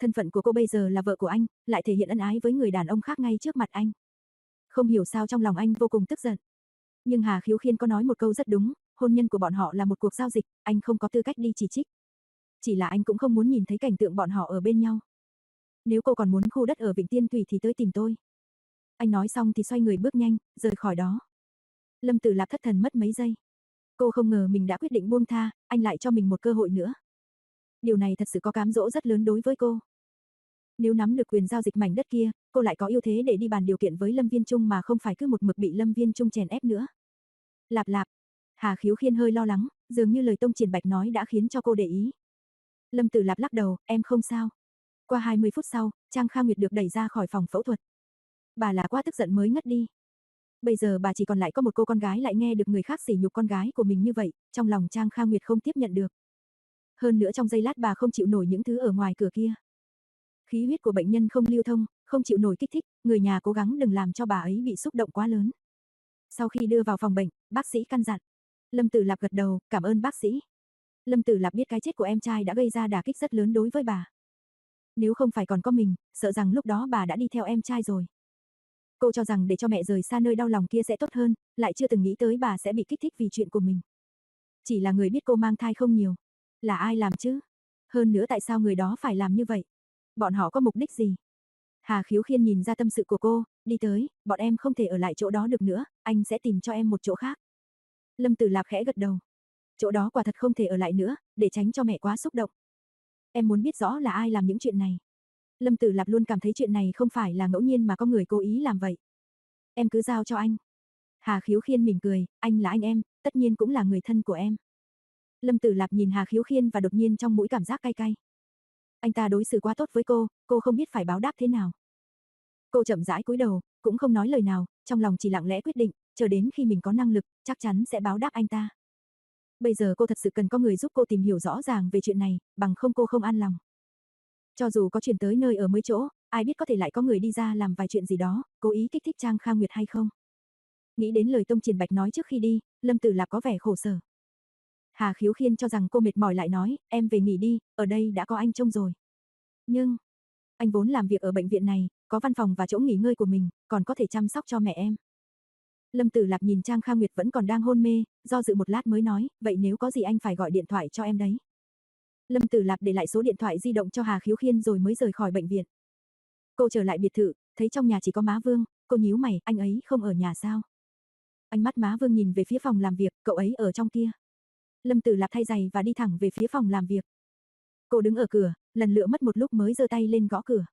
Thân phận của cô bây giờ là vợ của anh, lại thể hiện ân ái với người đàn ông khác ngay trước mặt anh. Không hiểu sao trong lòng anh vô cùng tức giận. Nhưng Hà Khiếu Khiên có nói một câu rất đúng, hôn nhân của bọn họ là một cuộc giao dịch, anh không có tư cách đi chỉ trích. Chỉ là anh cũng không muốn nhìn thấy cảnh tượng bọn họ ở bên nhau. Nếu cô còn muốn khu đất ở Vịnh Tiên Thủy thì tới tìm tôi. Anh nói xong thì xoay người bước nhanh, rời khỏi đó. Lâm Tử Lạp thất thần mất mấy giây. Cô không ngờ mình đã quyết định buông tha, anh lại cho mình một cơ hội nữa. Điều này thật sự có cám dỗ rất lớn đối với cô. Nếu nắm được quyền giao dịch mảnh đất kia, cô lại có ưu thế để đi bàn điều kiện với Lâm Viên Trung mà không phải cứ một mực bị Lâm Viên Trung chèn ép nữa. Lạp lạp. Hà Khiếu Khiên hơi lo lắng, dường như lời Tông Triển Bạch nói đã khiến cho cô để ý. Lâm Tử Lạp lắc đầu, em không sao. Qua 20 phút sau, Trang Kha Nguyệt được đẩy ra khỏi phòng phẫu thuật. Bà là quá tức giận mới ngất đi. Bây giờ bà chỉ còn lại có một cô con gái lại nghe được người khác sỉ nhục con gái của mình như vậy, trong lòng Trang Kha Nguyệt không tiếp nhận được. Hơn nữa trong giây lát bà không chịu nổi những thứ ở ngoài cửa kia. Khí huyết của bệnh nhân không lưu thông, không chịu nổi kích thích, người nhà cố gắng đừng làm cho bà ấy bị xúc động quá lớn. Sau khi đưa vào phòng bệnh, bác sĩ căn dặn. Lâm Tử Lạp gật đầu, cảm ơn bác sĩ. Lâm Tử Lạp biết cái chết của em trai đã gây ra đả kích rất lớn đối với bà. Nếu không phải còn có mình, sợ rằng lúc đó bà đã đi theo em trai rồi. Cô cho rằng để cho mẹ rời xa nơi đau lòng kia sẽ tốt hơn, lại chưa từng nghĩ tới bà sẽ bị kích thích vì chuyện của mình. Chỉ là người biết cô mang thai không nhiều. Là ai làm chứ? Hơn nữa tại sao người đó phải làm như vậy? Bọn họ có mục đích gì? Hà Khiếu Khiên nhìn ra tâm sự của cô, đi tới, bọn em không thể ở lại chỗ đó được nữa, anh sẽ tìm cho em một chỗ khác. Lâm Tử Lạp khẽ gật đầu. Chỗ đó quả thật không thể ở lại nữa, để tránh cho mẹ quá xúc động. Em muốn biết rõ là ai làm những chuyện này. Lâm Tử Lạp luôn cảm thấy chuyện này không phải là ngẫu nhiên mà có người cố ý làm vậy. Em cứ giao cho anh. Hà Khiếu Khiên mỉm cười, anh là anh em, tất nhiên cũng là người thân của em. Lâm Tử Lạp nhìn Hà Khiếu Khiên và đột nhiên trong mũi cảm giác cay cay. Anh ta đối xử quá tốt với cô, cô không biết phải báo đáp thế nào. Cô chậm rãi cúi đầu, cũng không nói lời nào, trong lòng chỉ lặng lẽ quyết định, chờ đến khi mình có năng lực, chắc chắn sẽ báo đáp anh ta. Bây giờ cô thật sự cần có người giúp cô tìm hiểu rõ ràng về chuyện này, bằng không cô không an lòng. Cho dù có chuyển tới nơi ở mới chỗ, ai biết có thể lại có người đi ra làm vài chuyện gì đó, cố ý kích thích Trang Kha Nguyệt hay không. Nghĩ đến lời Tông Triển Bạch nói trước khi đi, Lâm Tử Lạp có vẻ khổ sở. Hà Khiếu Khiên cho rằng cô mệt mỏi lại nói, em về nghỉ đi, ở đây đã có anh trông rồi. Nhưng, anh vốn làm việc ở bệnh viện này, có văn phòng và chỗ nghỉ ngơi của mình, còn có thể chăm sóc cho mẹ em. Lâm Tử Lạp nhìn Trang Kha Nguyệt vẫn còn đang hôn mê, do dự một lát mới nói, vậy nếu có gì anh phải gọi điện thoại cho em đấy. Lâm Tử Lạp để lại số điện thoại di động cho Hà Khiếu Khiên rồi mới rời khỏi bệnh viện. Cô trở lại biệt thự, thấy trong nhà chỉ có má Vương, cô nhíu mày, anh ấy không ở nhà sao? Ánh mắt má Vương nhìn về phía phòng làm việc, cậu ấy ở trong kia. Lâm Tử Lạp thay giày và đi thẳng về phía phòng làm việc. Cô đứng ở cửa, lần lựa mất một lúc mới giơ tay lên gõ cửa.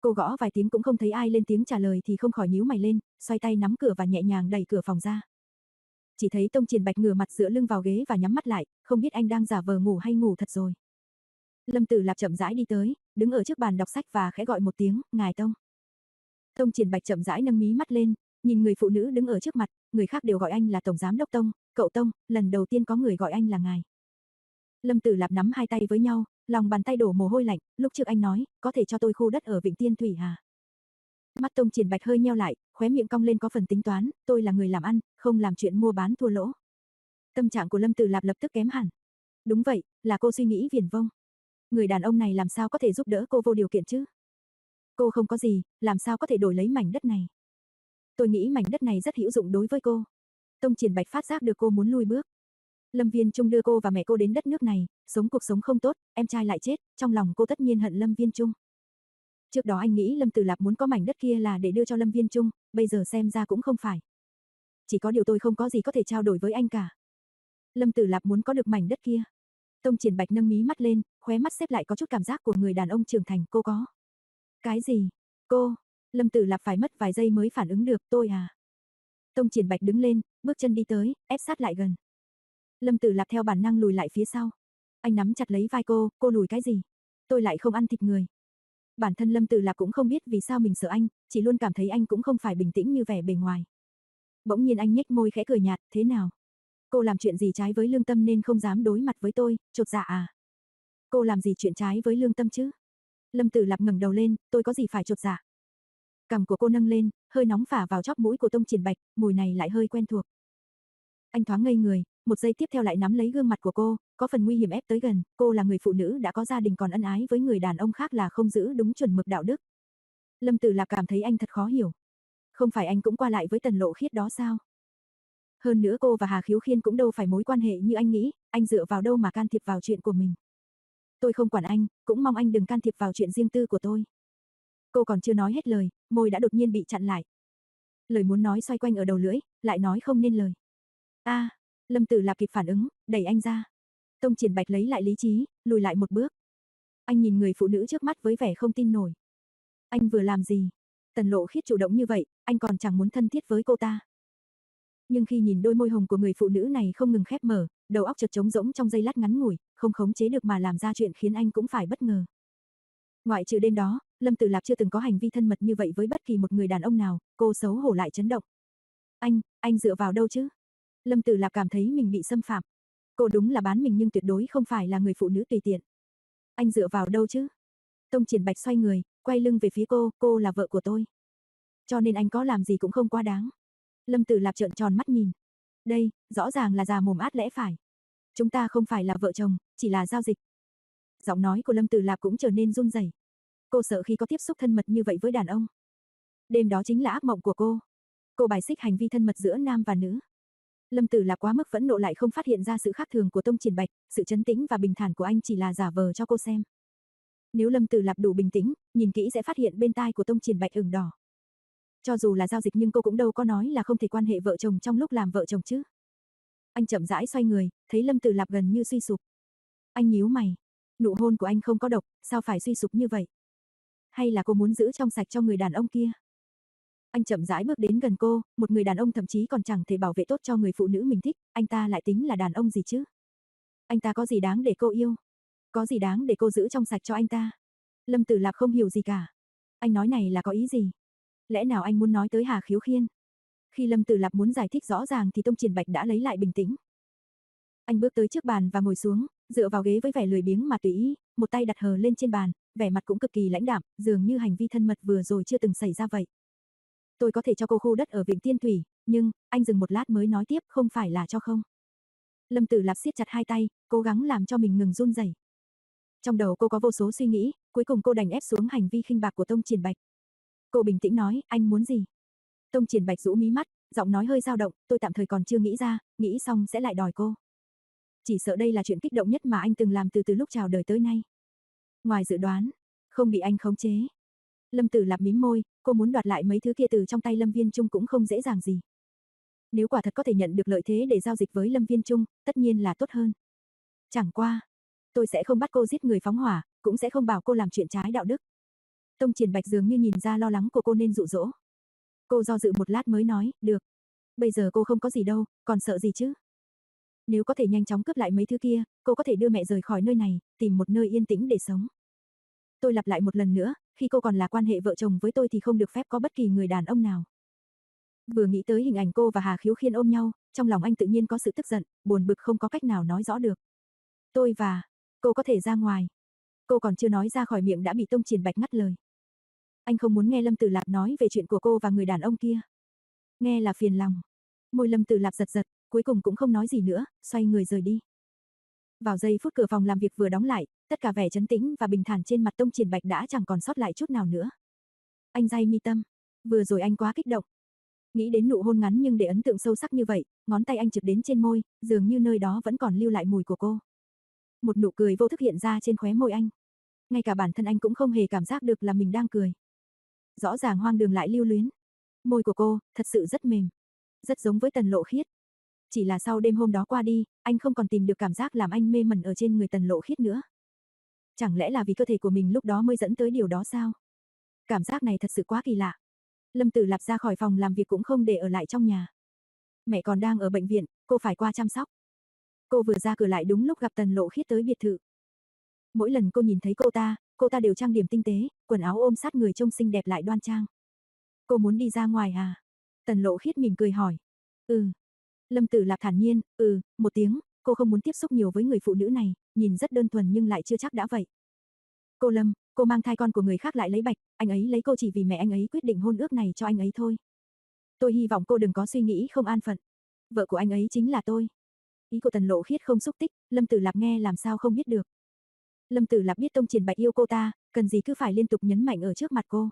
Cô gõ vài tiếng cũng không thấy ai lên tiếng trả lời thì không khỏi nhíu mày lên, xoay tay nắm cửa và nhẹ nhàng đẩy cửa phòng ra. Chỉ thấy Tông Triển Bạch ngửa mặt dựa lưng vào ghế và nhắm mắt lại, không biết anh đang giả vờ ngủ hay ngủ thật rồi. Lâm Tử Lạp chậm rãi đi tới, đứng ở trước bàn đọc sách và khẽ gọi một tiếng, "Ngài Tông." Tông Triển Bạch chậm rãi nâng mí mắt lên, nhìn người phụ nữ đứng ở trước mặt, người khác đều gọi anh là tổng giám đốc Tông, "Cậu Tông, lần đầu tiên có người gọi anh là ngài." Lâm Tử Lạp nắm hai tay với nhau, lòng bàn tay đổ mồ hôi lạnh, lúc trước anh nói, có thể cho tôi khu đất ở Vịnh Tiên Thủy à Mắt Tông Triển Bạch hơi nheo lại, khóe miệng cong lên có phần tính toán, tôi là người làm ăn, không làm chuyện mua bán thua lỗ. Tâm trạng của Lâm Tử Lạp lập tức kém hẳn. Đúng vậy, là cô suy nghĩ viển vông. Người đàn ông này làm sao có thể giúp đỡ cô vô điều kiện chứ? Cô không có gì, làm sao có thể đổi lấy mảnh đất này? Tôi nghĩ mảnh đất này rất hữu dụng đối với cô. Tông Triển Bạch phát giác được cô muốn lui bước. Lâm Viên Trung đưa cô và mẹ cô đến đất nước này, sống cuộc sống không tốt, em trai lại chết, trong lòng cô tất nhiên hận Lâm Viên Trung. Trước đó anh nghĩ Lâm Tử Lạp muốn có mảnh đất kia là để đưa cho Lâm Viên Trung, bây giờ xem ra cũng không phải. Chỉ có điều tôi không có gì có thể trao đổi với anh cả. Lâm Tử Lạp muốn có được mảnh đất kia. Tông Triển Bạch nâng mí mắt lên, khóe mắt xếp lại có chút cảm giác của người đàn ông trưởng thành, cô có. Cái gì? Cô? Lâm Tử Lạp phải mất vài giây mới phản ứng được, tôi à? Tông Triển Bạch đứng lên, bước chân đi tới, ép sát lại gần. Lâm Tử Lạp theo bản năng lùi lại phía sau. Anh nắm chặt lấy vai cô, cô lùi cái gì? Tôi lại không ăn thịt người. Bản thân Lâm Tử Lạp cũng không biết vì sao mình sợ anh, chỉ luôn cảm thấy anh cũng không phải bình tĩnh như vẻ bề ngoài. Bỗng nhiên anh nhếch môi khẽ cười nhạt, thế nào? Cô làm chuyện gì trái với lương tâm nên không dám đối mặt với tôi, chột dạ à? Cô làm gì chuyện trái với lương tâm chứ? Lâm Tử Lạp ngẩng đầu lên, tôi có gì phải chột dạ? Cằm của cô nâng lên, hơi nóng phả vào chóp mũi của Tông Triển Bạch, mùi này lại hơi quen thuộc. Anh thoáng ngây người, một giây tiếp theo lại nắm lấy gương mặt của cô, có phần nguy hiểm ép tới gần, cô là người phụ nữ đã có gia đình còn ân ái với người đàn ông khác là không giữ đúng chuẩn mực đạo đức. Lâm Tử Lạp cảm thấy anh thật khó hiểu. Không phải anh cũng qua lại với tần lộ khiết đó sao? Hơn nữa cô và Hà Khiếu Khiên cũng đâu phải mối quan hệ như anh nghĩ, anh dựa vào đâu mà can thiệp vào chuyện của mình. Tôi không quản anh, cũng mong anh đừng can thiệp vào chuyện riêng tư của tôi. Cô còn chưa nói hết lời, môi đã đột nhiên bị chặn lại. Lời muốn nói xoay quanh ở đầu lưỡi, lại nói không nên lời. a Lâm Tử Lạp kịp phản ứng, đẩy anh ra. Tông Triển Bạch lấy lại lý trí, lùi lại một bước. Anh nhìn người phụ nữ trước mắt với vẻ không tin nổi. Anh vừa làm gì? Tần lộ khiết chủ động như vậy, anh còn chẳng muốn thân thiết với cô ta. Nhưng khi nhìn đôi môi hồng của người phụ nữ này không ngừng khép mở, đầu óc chợt trống rỗng trong giây lát ngắn ngủi, không khống chế được mà làm ra chuyện khiến anh cũng phải bất ngờ. Ngoại trừ đêm đó, Lâm Tử Lạp chưa từng có hành vi thân mật như vậy với bất kỳ một người đàn ông nào, cô xấu hổ lại chấn động. Anh, anh dựa vào đâu chứ? Lâm Tử Lạp cảm thấy mình bị xâm phạm. Cô đúng là bán mình nhưng tuyệt đối không phải là người phụ nữ tùy tiện. Anh dựa vào đâu chứ? Tông Triển Bạch xoay người, quay lưng về phía cô, cô là vợ của tôi. Cho nên anh có làm gì cũng không quá đáng. Lâm Tử Lạp trợn tròn mắt nhìn. Đây, rõ ràng là già mồm át lẽ phải. Chúng ta không phải là vợ chồng, chỉ là giao dịch. Giọng nói của Lâm Tử Lạp cũng trở nên run rẩy. Cô sợ khi có tiếp xúc thân mật như vậy với đàn ông. Đêm đó chính là ác mộng của cô. Cô bài xích hành vi thân mật giữa nam và nữ. Lâm Tử Lạp quá mức phẫn nộ lại không phát hiện ra sự khác thường của Tông Triển Bạch, sự chấn tĩnh và bình thản của anh chỉ là giả vờ cho cô xem. Nếu Lâm Tử Lạp đủ bình tĩnh, nhìn kỹ sẽ phát hiện bên tai của Tông Triển Bạch ửng đỏ. Cho dù là giao dịch nhưng cô cũng đâu có nói là không thể quan hệ vợ chồng trong lúc làm vợ chồng chứ. Anh chậm rãi xoay người, thấy Lâm Tử Lạp gần như suy sụp. Anh nhíu mày, nụ hôn của anh không có độc, sao phải suy sụp như vậy? Hay là cô muốn giữ trong sạch cho người đàn ông kia? Anh chậm rãi bước đến gần cô, một người đàn ông thậm chí còn chẳng thể bảo vệ tốt cho người phụ nữ mình thích, anh ta lại tính là đàn ông gì chứ? Anh ta có gì đáng để cô yêu? Có gì đáng để cô giữ trong sạch cho anh ta? Lâm Tử Lạp không hiểu gì cả. Anh nói này là có ý gì? Lẽ nào anh muốn nói tới Hà Khiếu Khiên? Khi Lâm Tử Lạp muốn giải thích rõ ràng thì Tông Triển Bạch đã lấy lại bình tĩnh. Anh bước tới trước bàn và ngồi xuống, dựa vào ghế với vẻ lười biếng mà tùy ý, một tay đặt hờ lên trên bàn, vẻ mặt cũng cực kỳ lãnh đạm, dường như hành vi thân mật vừa rồi chưa từng xảy ra vậy. Tôi có thể cho cô khu đất ở Vịnh Tiên Thủy, nhưng, anh dừng một lát mới nói tiếp, không phải là cho không. Lâm Tử Lạp siết chặt hai tay, cố gắng làm cho mình ngừng run rẩy. Trong đầu cô có vô số suy nghĩ, cuối cùng cô đành ép xuống hành vi khinh bạc của Tông Triển Bạch. Cô bình tĩnh nói, anh muốn gì? Tông Triển Bạch rũ mí mắt, giọng nói hơi dao động, tôi tạm thời còn chưa nghĩ ra, nghĩ xong sẽ lại đòi cô. Chỉ sợ đây là chuyện kích động nhất mà anh từng làm từ từ lúc chào đời tới nay. Ngoài dự đoán, không bị anh khống chế. Lâm Tử Lạp mím môi, cô muốn đoạt lại mấy thứ kia từ trong tay Lâm Viên Trung cũng không dễ dàng gì. Nếu quả thật có thể nhận được lợi thế để giao dịch với Lâm Viên Trung, tất nhiên là tốt hơn. Chẳng qua, tôi sẽ không bắt cô giết người phóng hỏa, cũng sẽ không bảo cô làm chuyện trái đạo đức. Tông Triển Bạch dường như nhìn ra lo lắng của cô nên dụ dỗ. Cô do dự một lát mới nói, được. Bây giờ cô không có gì đâu, còn sợ gì chứ? Nếu có thể nhanh chóng cướp lại mấy thứ kia, cô có thể đưa mẹ rời khỏi nơi này, tìm một nơi yên tĩnh để sống. Tôi lặp lại một lần nữa, khi cô còn là quan hệ vợ chồng với tôi thì không được phép có bất kỳ người đàn ông nào. Vừa nghĩ tới hình ảnh cô và Hà Khiếu Khiên ôm nhau, trong lòng anh tự nhiên có sự tức giận, buồn bực không có cách nào nói rõ được. Tôi và, cô có thể ra ngoài. Cô còn chưa nói ra khỏi miệng đã bị Tông Triển Bạch ngắt lời. Anh không muốn nghe Lâm Tử Lạp nói về chuyện của cô và người đàn ông kia. Nghe là phiền lòng. Môi Lâm Tử Lạp giật giật, cuối cùng cũng không nói gì nữa, xoay người rời đi. Vào giây phút cửa phòng làm việc vừa đóng lại, tất cả vẻ chấn tĩnh và bình thản trên mặt Tông Triển Bạch đã chẳng còn sót lại chút nào nữa. Anh day mi tâm, vừa rồi anh quá kích động. Nghĩ đến nụ hôn ngắn nhưng để ấn tượng sâu sắc như vậy, ngón tay anh trực đến trên môi, dường như nơi đó vẫn còn lưu lại mùi của cô. Một nụ cười vô thức hiện ra trên khóe môi anh. Ngay cả bản thân anh cũng không hề cảm giác được là mình đang cười. Rõ ràng hoang đường lại lưu luyến. Môi của cô, thật sự rất mềm. Rất giống với tần lộ khiết. Chỉ là sau đêm hôm đó qua đi, anh không còn tìm được cảm giác làm anh mê mẩn ở trên người tần lộ khiết nữa. Chẳng lẽ là vì cơ thể của mình lúc đó mới dẫn tới điều đó sao? Cảm giác này thật sự quá kỳ lạ. Lâm Tử Lạp ra khỏi phòng làm việc cũng không để ở lại trong nhà. Mẹ còn đang ở bệnh viện, cô phải qua chăm sóc. Cô vừa ra cửa lại đúng lúc gặp Tần Lộ Khiết tới biệt thự. Mỗi lần cô nhìn thấy cô ta, cô ta đều trang điểm tinh tế, quần áo ôm sát người trông xinh đẹp lại đoan trang. Cô muốn đi ra ngoài à? Tần Lộ Khiết mỉm cười hỏi. Ừ. Lâm Tử Lạp thản nhiên, ừ, một tiếng, cô không muốn tiếp xúc nhiều với người phụ nữ này, nhìn rất đơn thuần nhưng lại chưa chắc đã vậy. Cô Lâm, cô mang thai con của người khác lại lấy bạch, anh ấy lấy cô chỉ vì mẹ anh ấy quyết định hôn ước này cho anh ấy thôi. Tôi hy vọng cô đừng có suy nghĩ không an phận. Vợ của anh ấy chính là tôi. Ý của Tần Lộ Khiết không xúc tích, Lâm Tử Lạp nghe làm sao không biết được. Lâm Tử Lạp biết Tông Triển Bạch yêu cô ta, cần gì cứ phải liên tục nhấn mạnh ở trước mặt cô.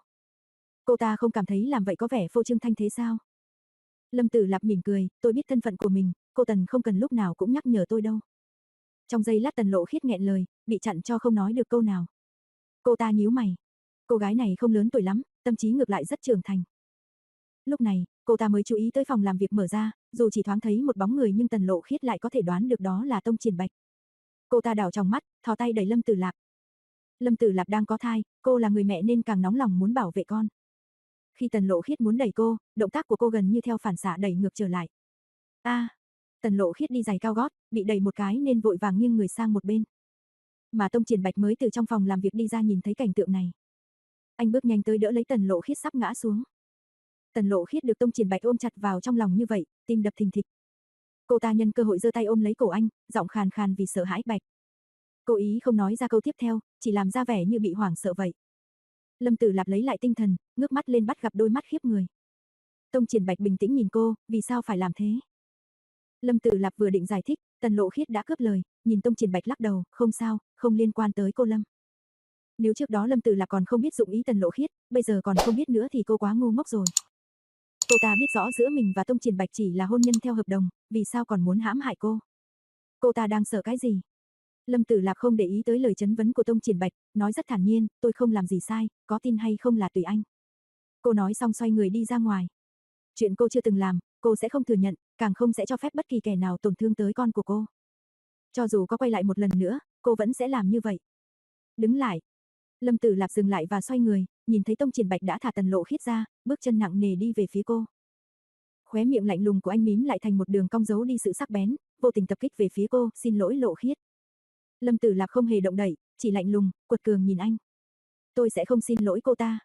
Cô ta không cảm thấy làm vậy có vẻ phô trương thanh thế sao? Lâm Tử Lạp mỉm cười, tôi biết thân phận của mình, cô Tần không cần lúc nào cũng nhắc nhở tôi đâu. Trong giây lát Tần Lộ Khiết nghẹn lời, bị chặn cho không nói được câu nào. Cô ta nhíu mày. Cô gái này không lớn tuổi lắm, tâm trí ngược lại rất trưởng thành. Lúc này, cô ta mới chú ý tới phòng làm việc mở ra, dù chỉ thoáng thấy một bóng người nhưng Tần Lộ Khiết lại có thể đoán được đó là Tông Triển Bạch. Cô ta đảo trong mắt, thò tay đẩy Lâm Tử Lạp. Lâm Tử Lạp đang có thai, cô là người mẹ nên càng nóng lòng muốn bảo vệ con. Khi Tần Lộ Khiết muốn đẩy cô, động tác của cô gần như theo phản xạ đẩy ngược trở lại. A, Tần Lộ Khiết đi giày cao gót, bị đẩy một cái nên vội vàng nghiêng người sang một bên. Mà Tông Triển Bạch mới từ trong phòng làm việc đi ra nhìn thấy cảnh tượng này. Anh bước nhanh tới đỡ lấy Tần Lộ Khiết sắp ngã xuống. Tần Lộ Khiết được Tông Triển Bạch ôm chặt vào trong lòng như vậy, tim đập thình thịch. Cô ta nhân cơ hội giơ tay ôm lấy cổ anh, giọng khàn khàn vì sợ hãi Bạch. Cô ý không nói ra câu tiếp theo, chỉ làm ra vẻ như bị hoảng sợ vậy. Lâm Tử Lạp lấy lại tinh thần, ngước mắt lên bắt gặp đôi mắt khiếp người. Tông Triển Bạch bình tĩnh nhìn cô, vì sao phải làm thế? Lâm Tử Lạp vừa định giải thích, Tần Lộ Khiết đã cướp lời, nhìn Tông Triển Bạch lắc đầu, không sao, không liên quan tới cô Lâm. Nếu trước đó Lâm Tử Lạp còn không biết dụng ý Tần Lộ Khiết, bây giờ còn không biết nữa thì cô quá ngu ngốc rồi. Cô ta biết rõ giữa mình và Tông Triển Bạch chỉ là hôn nhân theo hợp đồng, vì sao còn muốn hãm hại cô? Cô ta đang sợ cái gì? Lâm Tử Lạp không để ý tới lời chấn vấn của Tông Triển Bạch, nói rất thản nhiên, tôi không làm gì sai, có tin hay không là tùy anh. Cô nói xong xoay người đi ra ngoài. Chuyện cô chưa từng làm, cô sẽ không thừa nhận, càng không sẽ cho phép bất kỳ kẻ nào tổn thương tới con của cô. Cho dù có quay lại một lần nữa, cô vẫn sẽ làm như vậy. Đứng lại. Lâm Tử Lạp dừng lại và xoay người, nhìn thấy Tông Triển Bạch đã thả tần lộ khiết ra, bước chân nặng nề đi về phía cô. Khóe miệng lạnh lùng của anh mím lại thành một đường cong dấu đi sự sắc bén, vô tình tập kích về phía cô, xin lỗi lộ khiết. Lâm Tử Lạp không hề động đậy, chỉ lạnh lùng, quật cường nhìn anh. Tôi sẽ không xin lỗi cô ta.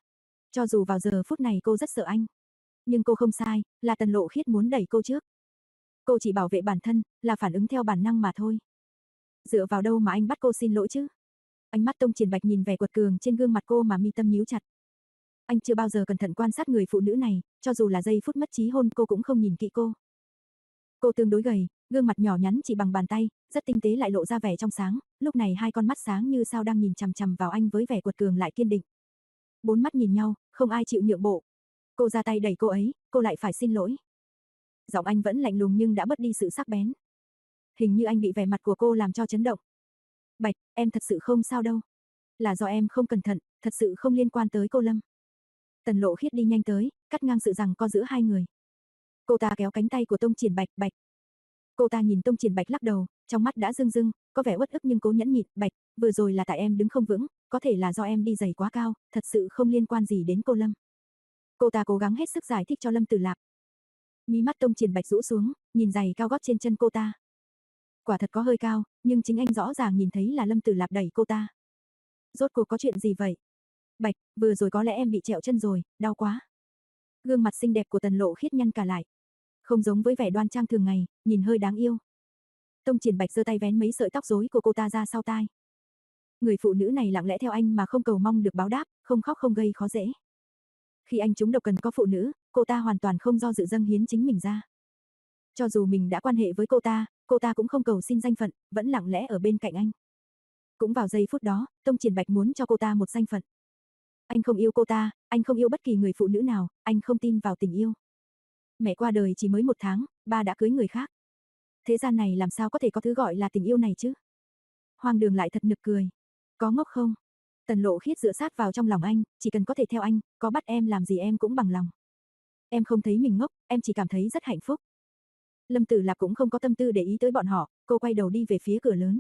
Cho dù vào giờ phút này cô rất sợ anh. Nhưng cô không sai, là tần lộ khiết muốn đẩy cô trước. Cô chỉ bảo vệ bản thân, là phản ứng theo bản năng mà thôi. Dựa vào đâu mà anh bắt cô xin lỗi chứ? Ánh mắt Tông Triển Bạch nhìn vẻ quật cường trên gương mặt cô mà mi tâm nhíu chặt. Anh chưa bao giờ cẩn thận quan sát người phụ nữ này, cho dù là giây phút mất trí hôn cô cũng không nhìn kỹ cô. Cô tương đối gầy, gương mặt nhỏ nhắn chỉ bằng bàn tay, rất tinh tế lại lộ ra vẻ trong sáng, lúc này hai con mắt sáng như sao đang nhìn chằm chằm vào anh với vẻ quật cường lại kiên định. Bốn mắt nhìn nhau, không ai chịu nhượng bộ. Cô ra tay đẩy cô ấy, cô lại phải xin lỗi. Giọng anh vẫn lạnh lùng nhưng đã mất đi sự sắc bén. Hình như anh bị vẻ mặt của cô làm cho chấn động. Bạch, em thật sự không sao đâu. Là do em không cẩn thận, thật sự không liên quan tới cô Lâm. Tần lộ khiết đi nhanh tới, cắt ngang sự rằng co giữa hai người. Cô ta kéo cánh tay của Tông Triển Bạch, Bạch. Cô ta nhìn Tông Triển Bạch lắc đầu, trong mắt đã rưng rưng, có vẻ uất ức nhưng cố nhẫn nhịn, Bạch, vừa rồi là tại em đứng không vững, có thể là do em đi giày quá cao, thật sự không liên quan gì đến cô Lâm. Cô ta cố gắng hết sức giải thích cho Lâm Tử Lạp. Mí mắt Tông Triển Bạch rũ xuống, nhìn giày cao gót trên chân cô ta. Quả thật có hơi cao, nhưng chính anh rõ ràng nhìn thấy là Lâm Tử Lạp đẩy cô ta. Rốt cuộc có chuyện gì vậy? Bạch, vừa rồi có lẽ em bị trẹo chân rồi, đau quá. Gương mặt xinh đẹp của Tần Lộ khiết nhăn cả lại. Không giống với vẻ đoan trang thường ngày, nhìn hơi đáng yêu. Tông Triển Bạch giơ tay vén mấy sợi tóc rối của cô ta ra sau tai. Người phụ nữ này lặng lẽ theo anh mà không cầu mong được báo đáp, không khóc không gây khó dễ. Khi anh chúng độc cần có phụ nữ, cô ta hoàn toàn không do dự dâng hiến chính mình ra. Cho dù mình đã quan hệ với cô ta, cô ta cũng không cầu xin danh phận, vẫn lặng lẽ ở bên cạnh anh. Cũng vào giây phút đó, Tông Triển Bạch muốn cho cô ta một danh phận. Anh không yêu cô ta, anh không yêu bất kỳ người phụ nữ nào, anh không tin vào tình yêu. Mẹ qua đời chỉ mới một tháng, ba đã cưới người khác. Thế gian này làm sao có thể có thứ gọi là tình yêu này chứ? Hoàng đường lại thật nực cười. Có ngốc không? Tần lộ khiết dựa sát vào trong lòng anh, chỉ cần có thể theo anh, có bắt em làm gì em cũng bằng lòng. Em không thấy mình ngốc, em chỉ cảm thấy rất hạnh phúc. Lâm Tử Lạc cũng không có tâm tư để ý tới bọn họ, cô quay đầu đi về phía cửa lớn.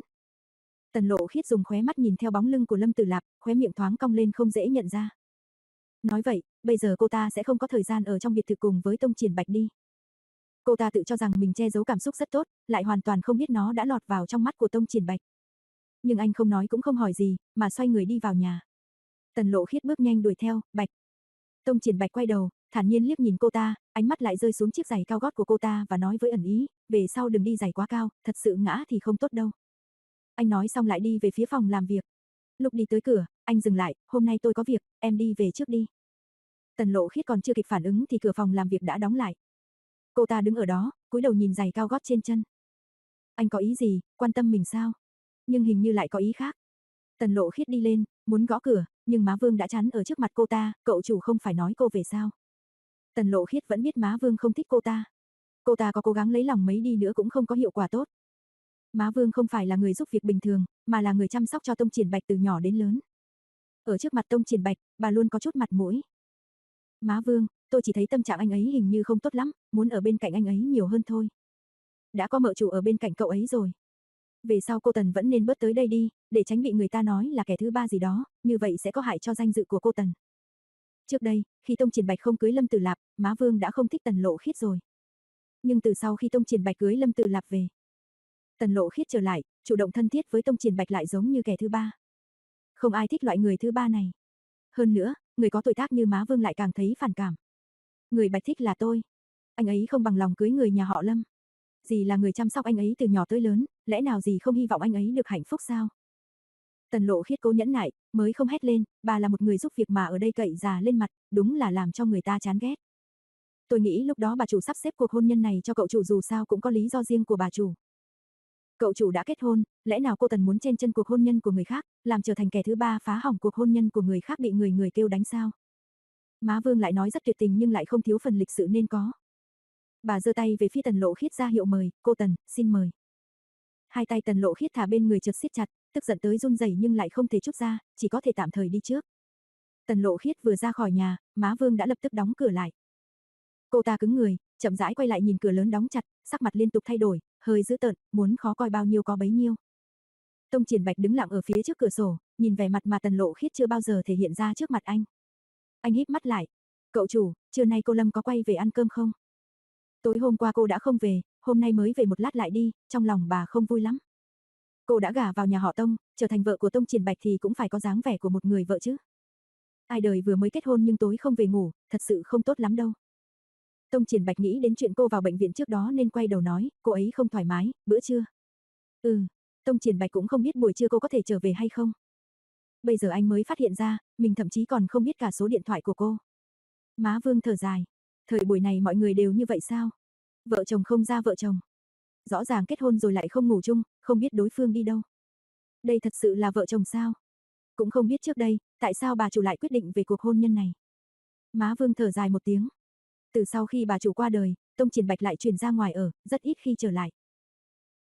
Tần Lộ Khiết dùng khóe mắt nhìn theo bóng lưng của Lâm Tử Lạc, khóe miệng thoáng cong lên không dễ nhận ra. Nói vậy, bây giờ cô ta sẽ không có thời gian ở trong biệt thự cùng với Tông Triển Bạch đi. Cô ta tự cho rằng mình che giấu cảm xúc rất tốt, lại hoàn toàn không biết nó đã lọt vào trong mắt của Tông Triển Bạch. Nhưng anh không nói cũng không hỏi gì, mà xoay người đi vào nhà. Tần Lộ Khiết bước nhanh đuổi theo, Bạch. Tông Triển Bạch quay đầu, thản nhiên liếc nhìn cô ta, ánh mắt lại rơi xuống chiếc giày cao gót của cô ta và nói với ẩn ý, về sau đừng đi giày quá cao, thật sự ngã thì không tốt đâu. Anh nói xong lại đi về phía phòng làm việc. Lúc đi tới cửa, anh dừng lại, hôm nay tôi có việc, em đi về trước đi. Tần lộ khiết còn chưa kịp phản ứng thì cửa phòng làm việc đã đóng lại. Cô ta đứng ở đó, cúi đầu nhìn giày cao gót trên chân. Anh có ý gì, quan tâm mình sao? Nhưng hình như lại có ý khác. Tần lộ khiết đi lên, muốn gõ cửa, nhưng má Vương đã chắn ở trước mặt cô ta, cậu chủ không phải nói cô về sao. Tần lộ khiết vẫn biết má Vương không thích cô ta. Cô ta có cố gắng lấy lòng mấy đi nữa cũng không có hiệu quả tốt. Má Vương không phải là người giúp việc bình thường, mà là người chăm sóc cho Tông Triển Bạch từ nhỏ đến lớn. Ở trước mặt Tông Triển Bạch, bà luôn có chút mặt mũi. Má Vương, tôi chỉ thấy tâm trạng anh ấy hình như không tốt lắm, muốn ở bên cạnh anh ấy nhiều hơn thôi. Đã có mợ chủ ở bên cạnh cậu ấy rồi. Về sau cô Tần vẫn nên bớt tới đây đi, để tránh bị người ta nói là kẻ thứ ba gì đó, như vậy sẽ có hại cho danh dự của cô Tần. Trước đây, khi Tông Triển Bạch không cưới Lâm Tử Lạp, má Vương đã không thích Tần Lộ Khiết rồi. Nhưng từ sau khi Tông Triển Bạch cưới Lâm Tử Lạp về, Tần Lộ Khiết trở lại, chủ động thân thiết với Tông Triển Bạch lại giống như kẻ thứ ba. Không ai thích loại người thứ ba này. Hơn nữa, người có tuổi tác như má Vương lại càng thấy phản cảm. Người Bạch thích là tôi. Anh ấy không bằng lòng cưới người nhà họ Lâm. Dì là người chăm sóc anh ấy từ nhỏ tới lớn, lẽ nào dì không hy vọng anh ấy được hạnh phúc sao? Tần lộ khiết cố nhẫn nại, mới không hét lên, bà là một người giúp việc mà ở đây cậy già lên mặt, đúng là làm cho người ta chán ghét. Tôi nghĩ lúc đó bà chủ sắp xếp cuộc hôn nhân này cho cậu chủ dù sao cũng có lý do riêng của bà chủ. Cậu chủ đã kết hôn, lẽ nào cô Tần muốn chen chân cuộc hôn nhân của người khác, làm trở thành kẻ thứ ba phá hỏng cuộc hôn nhân của người khác bị người người kêu đánh sao? Má Vương lại nói rất tuyệt tình nhưng lại không thiếu phần lịch sự nên có. Bà giơ tay về phía Tần Lộ Khiết ra hiệu mời, cô Tần, xin mời. Hai tay Tần Lộ Khiết thả bên người chợt siết chặt, tức giận tới run rẩy nhưng lại không thể chút ra, chỉ có thể tạm thời đi trước. Tần Lộ Khiết vừa ra khỏi nhà, má Vương đã lập tức đóng cửa lại. Cô ta cứng người, chậm rãi quay lại nhìn cửa lớn đóng chặt, sắc mặt liên tục thay đổi, hơi dữ tợn, muốn khó coi bao nhiêu có bấy nhiêu. Tông Triển Bạch đứng lặng ở phía trước cửa sổ, nhìn vẻ mặt mà Tần Lộ Khiết chưa bao giờ thể hiện ra trước mặt anh. Anh híp mắt lại. Cậu chủ, trưa nay cô Lâm có quay về ăn cơm không? Tối hôm qua cô đã không về, hôm nay mới về một lát lại đi, trong lòng bà không vui lắm. Cô đã gả vào nhà họ Tông, trở thành vợ của Tông Triển Bạch thì cũng phải có dáng vẻ của một người vợ chứ. Ai đời vừa mới kết hôn nhưng tối không về ngủ, thật sự không tốt lắm đâu. Tông Triển Bạch nghĩ đến chuyện cô vào bệnh viện trước đó nên quay đầu nói, cô ấy không thoải mái, bữa trưa. Ừ, Tông Triển Bạch cũng không biết buổi trưa cô có thể trở về hay không. Bây giờ anh mới phát hiện ra, mình thậm chí còn không biết cả số điện thoại của cô. Má Vương thở dài. Thời buổi này mọi người đều như vậy sao? Vợ chồng không ra vợ chồng. Rõ ràng kết hôn rồi lại không ngủ chung, không biết đối phương đi đâu. Đây thật sự là vợ chồng sao? Cũng không biết trước đây, tại sao bà chủ lại quyết định về cuộc hôn nhân này. Má Vương thở dài một tiếng. Từ sau khi bà chủ qua đời, Tông Triển Bạch lại chuyển ra ngoài ở, rất ít khi trở lại.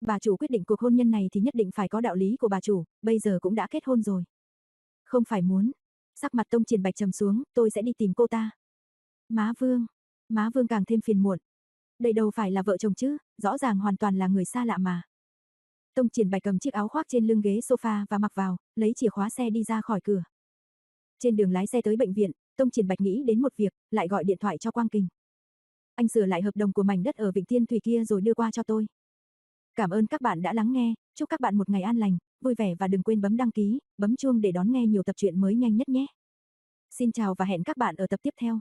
Bà chủ quyết định cuộc hôn nhân này thì nhất định phải có đạo lý của bà chủ, bây giờ cũng đã kết hôn rồi. Không phải muốn. Sắc mặt Tông Triển Bạch trầm xuống, tôi sẽ đi tìm cô ta. Má Vương. Má Vương càng thêm phiền muộn. Đây đâu phải là vợ chồng chứ, rõ ràng hoàn toàn là người xa lạ mà. Tông Triển Bạch cầm chiếc áo khoác trên lưng ghế sofa và mặc vào, lấy chìa khóa xe đi ra khỏi cửa. Trên đường lái xe tới bệnh viện, Tông Triển Bạch nghĩ đến một việc, lại gọi điện thoại cho Quang Kình. Anh sửa lại hợp đồng của mảnh đất ở Vịnh Thiên Thủy kia rồi đưa qua cho tôi. Cảm ơn các bạn đã lắng nghe, chúc các bạn một ngày an lành, vui vẻ và đừng quên bấm đăng ký, bấm chuông để đón nghe nhiều tập truyện mới nhanh nhất nhé. Xin chào và hẹn các bạn ở tập tiếp theo.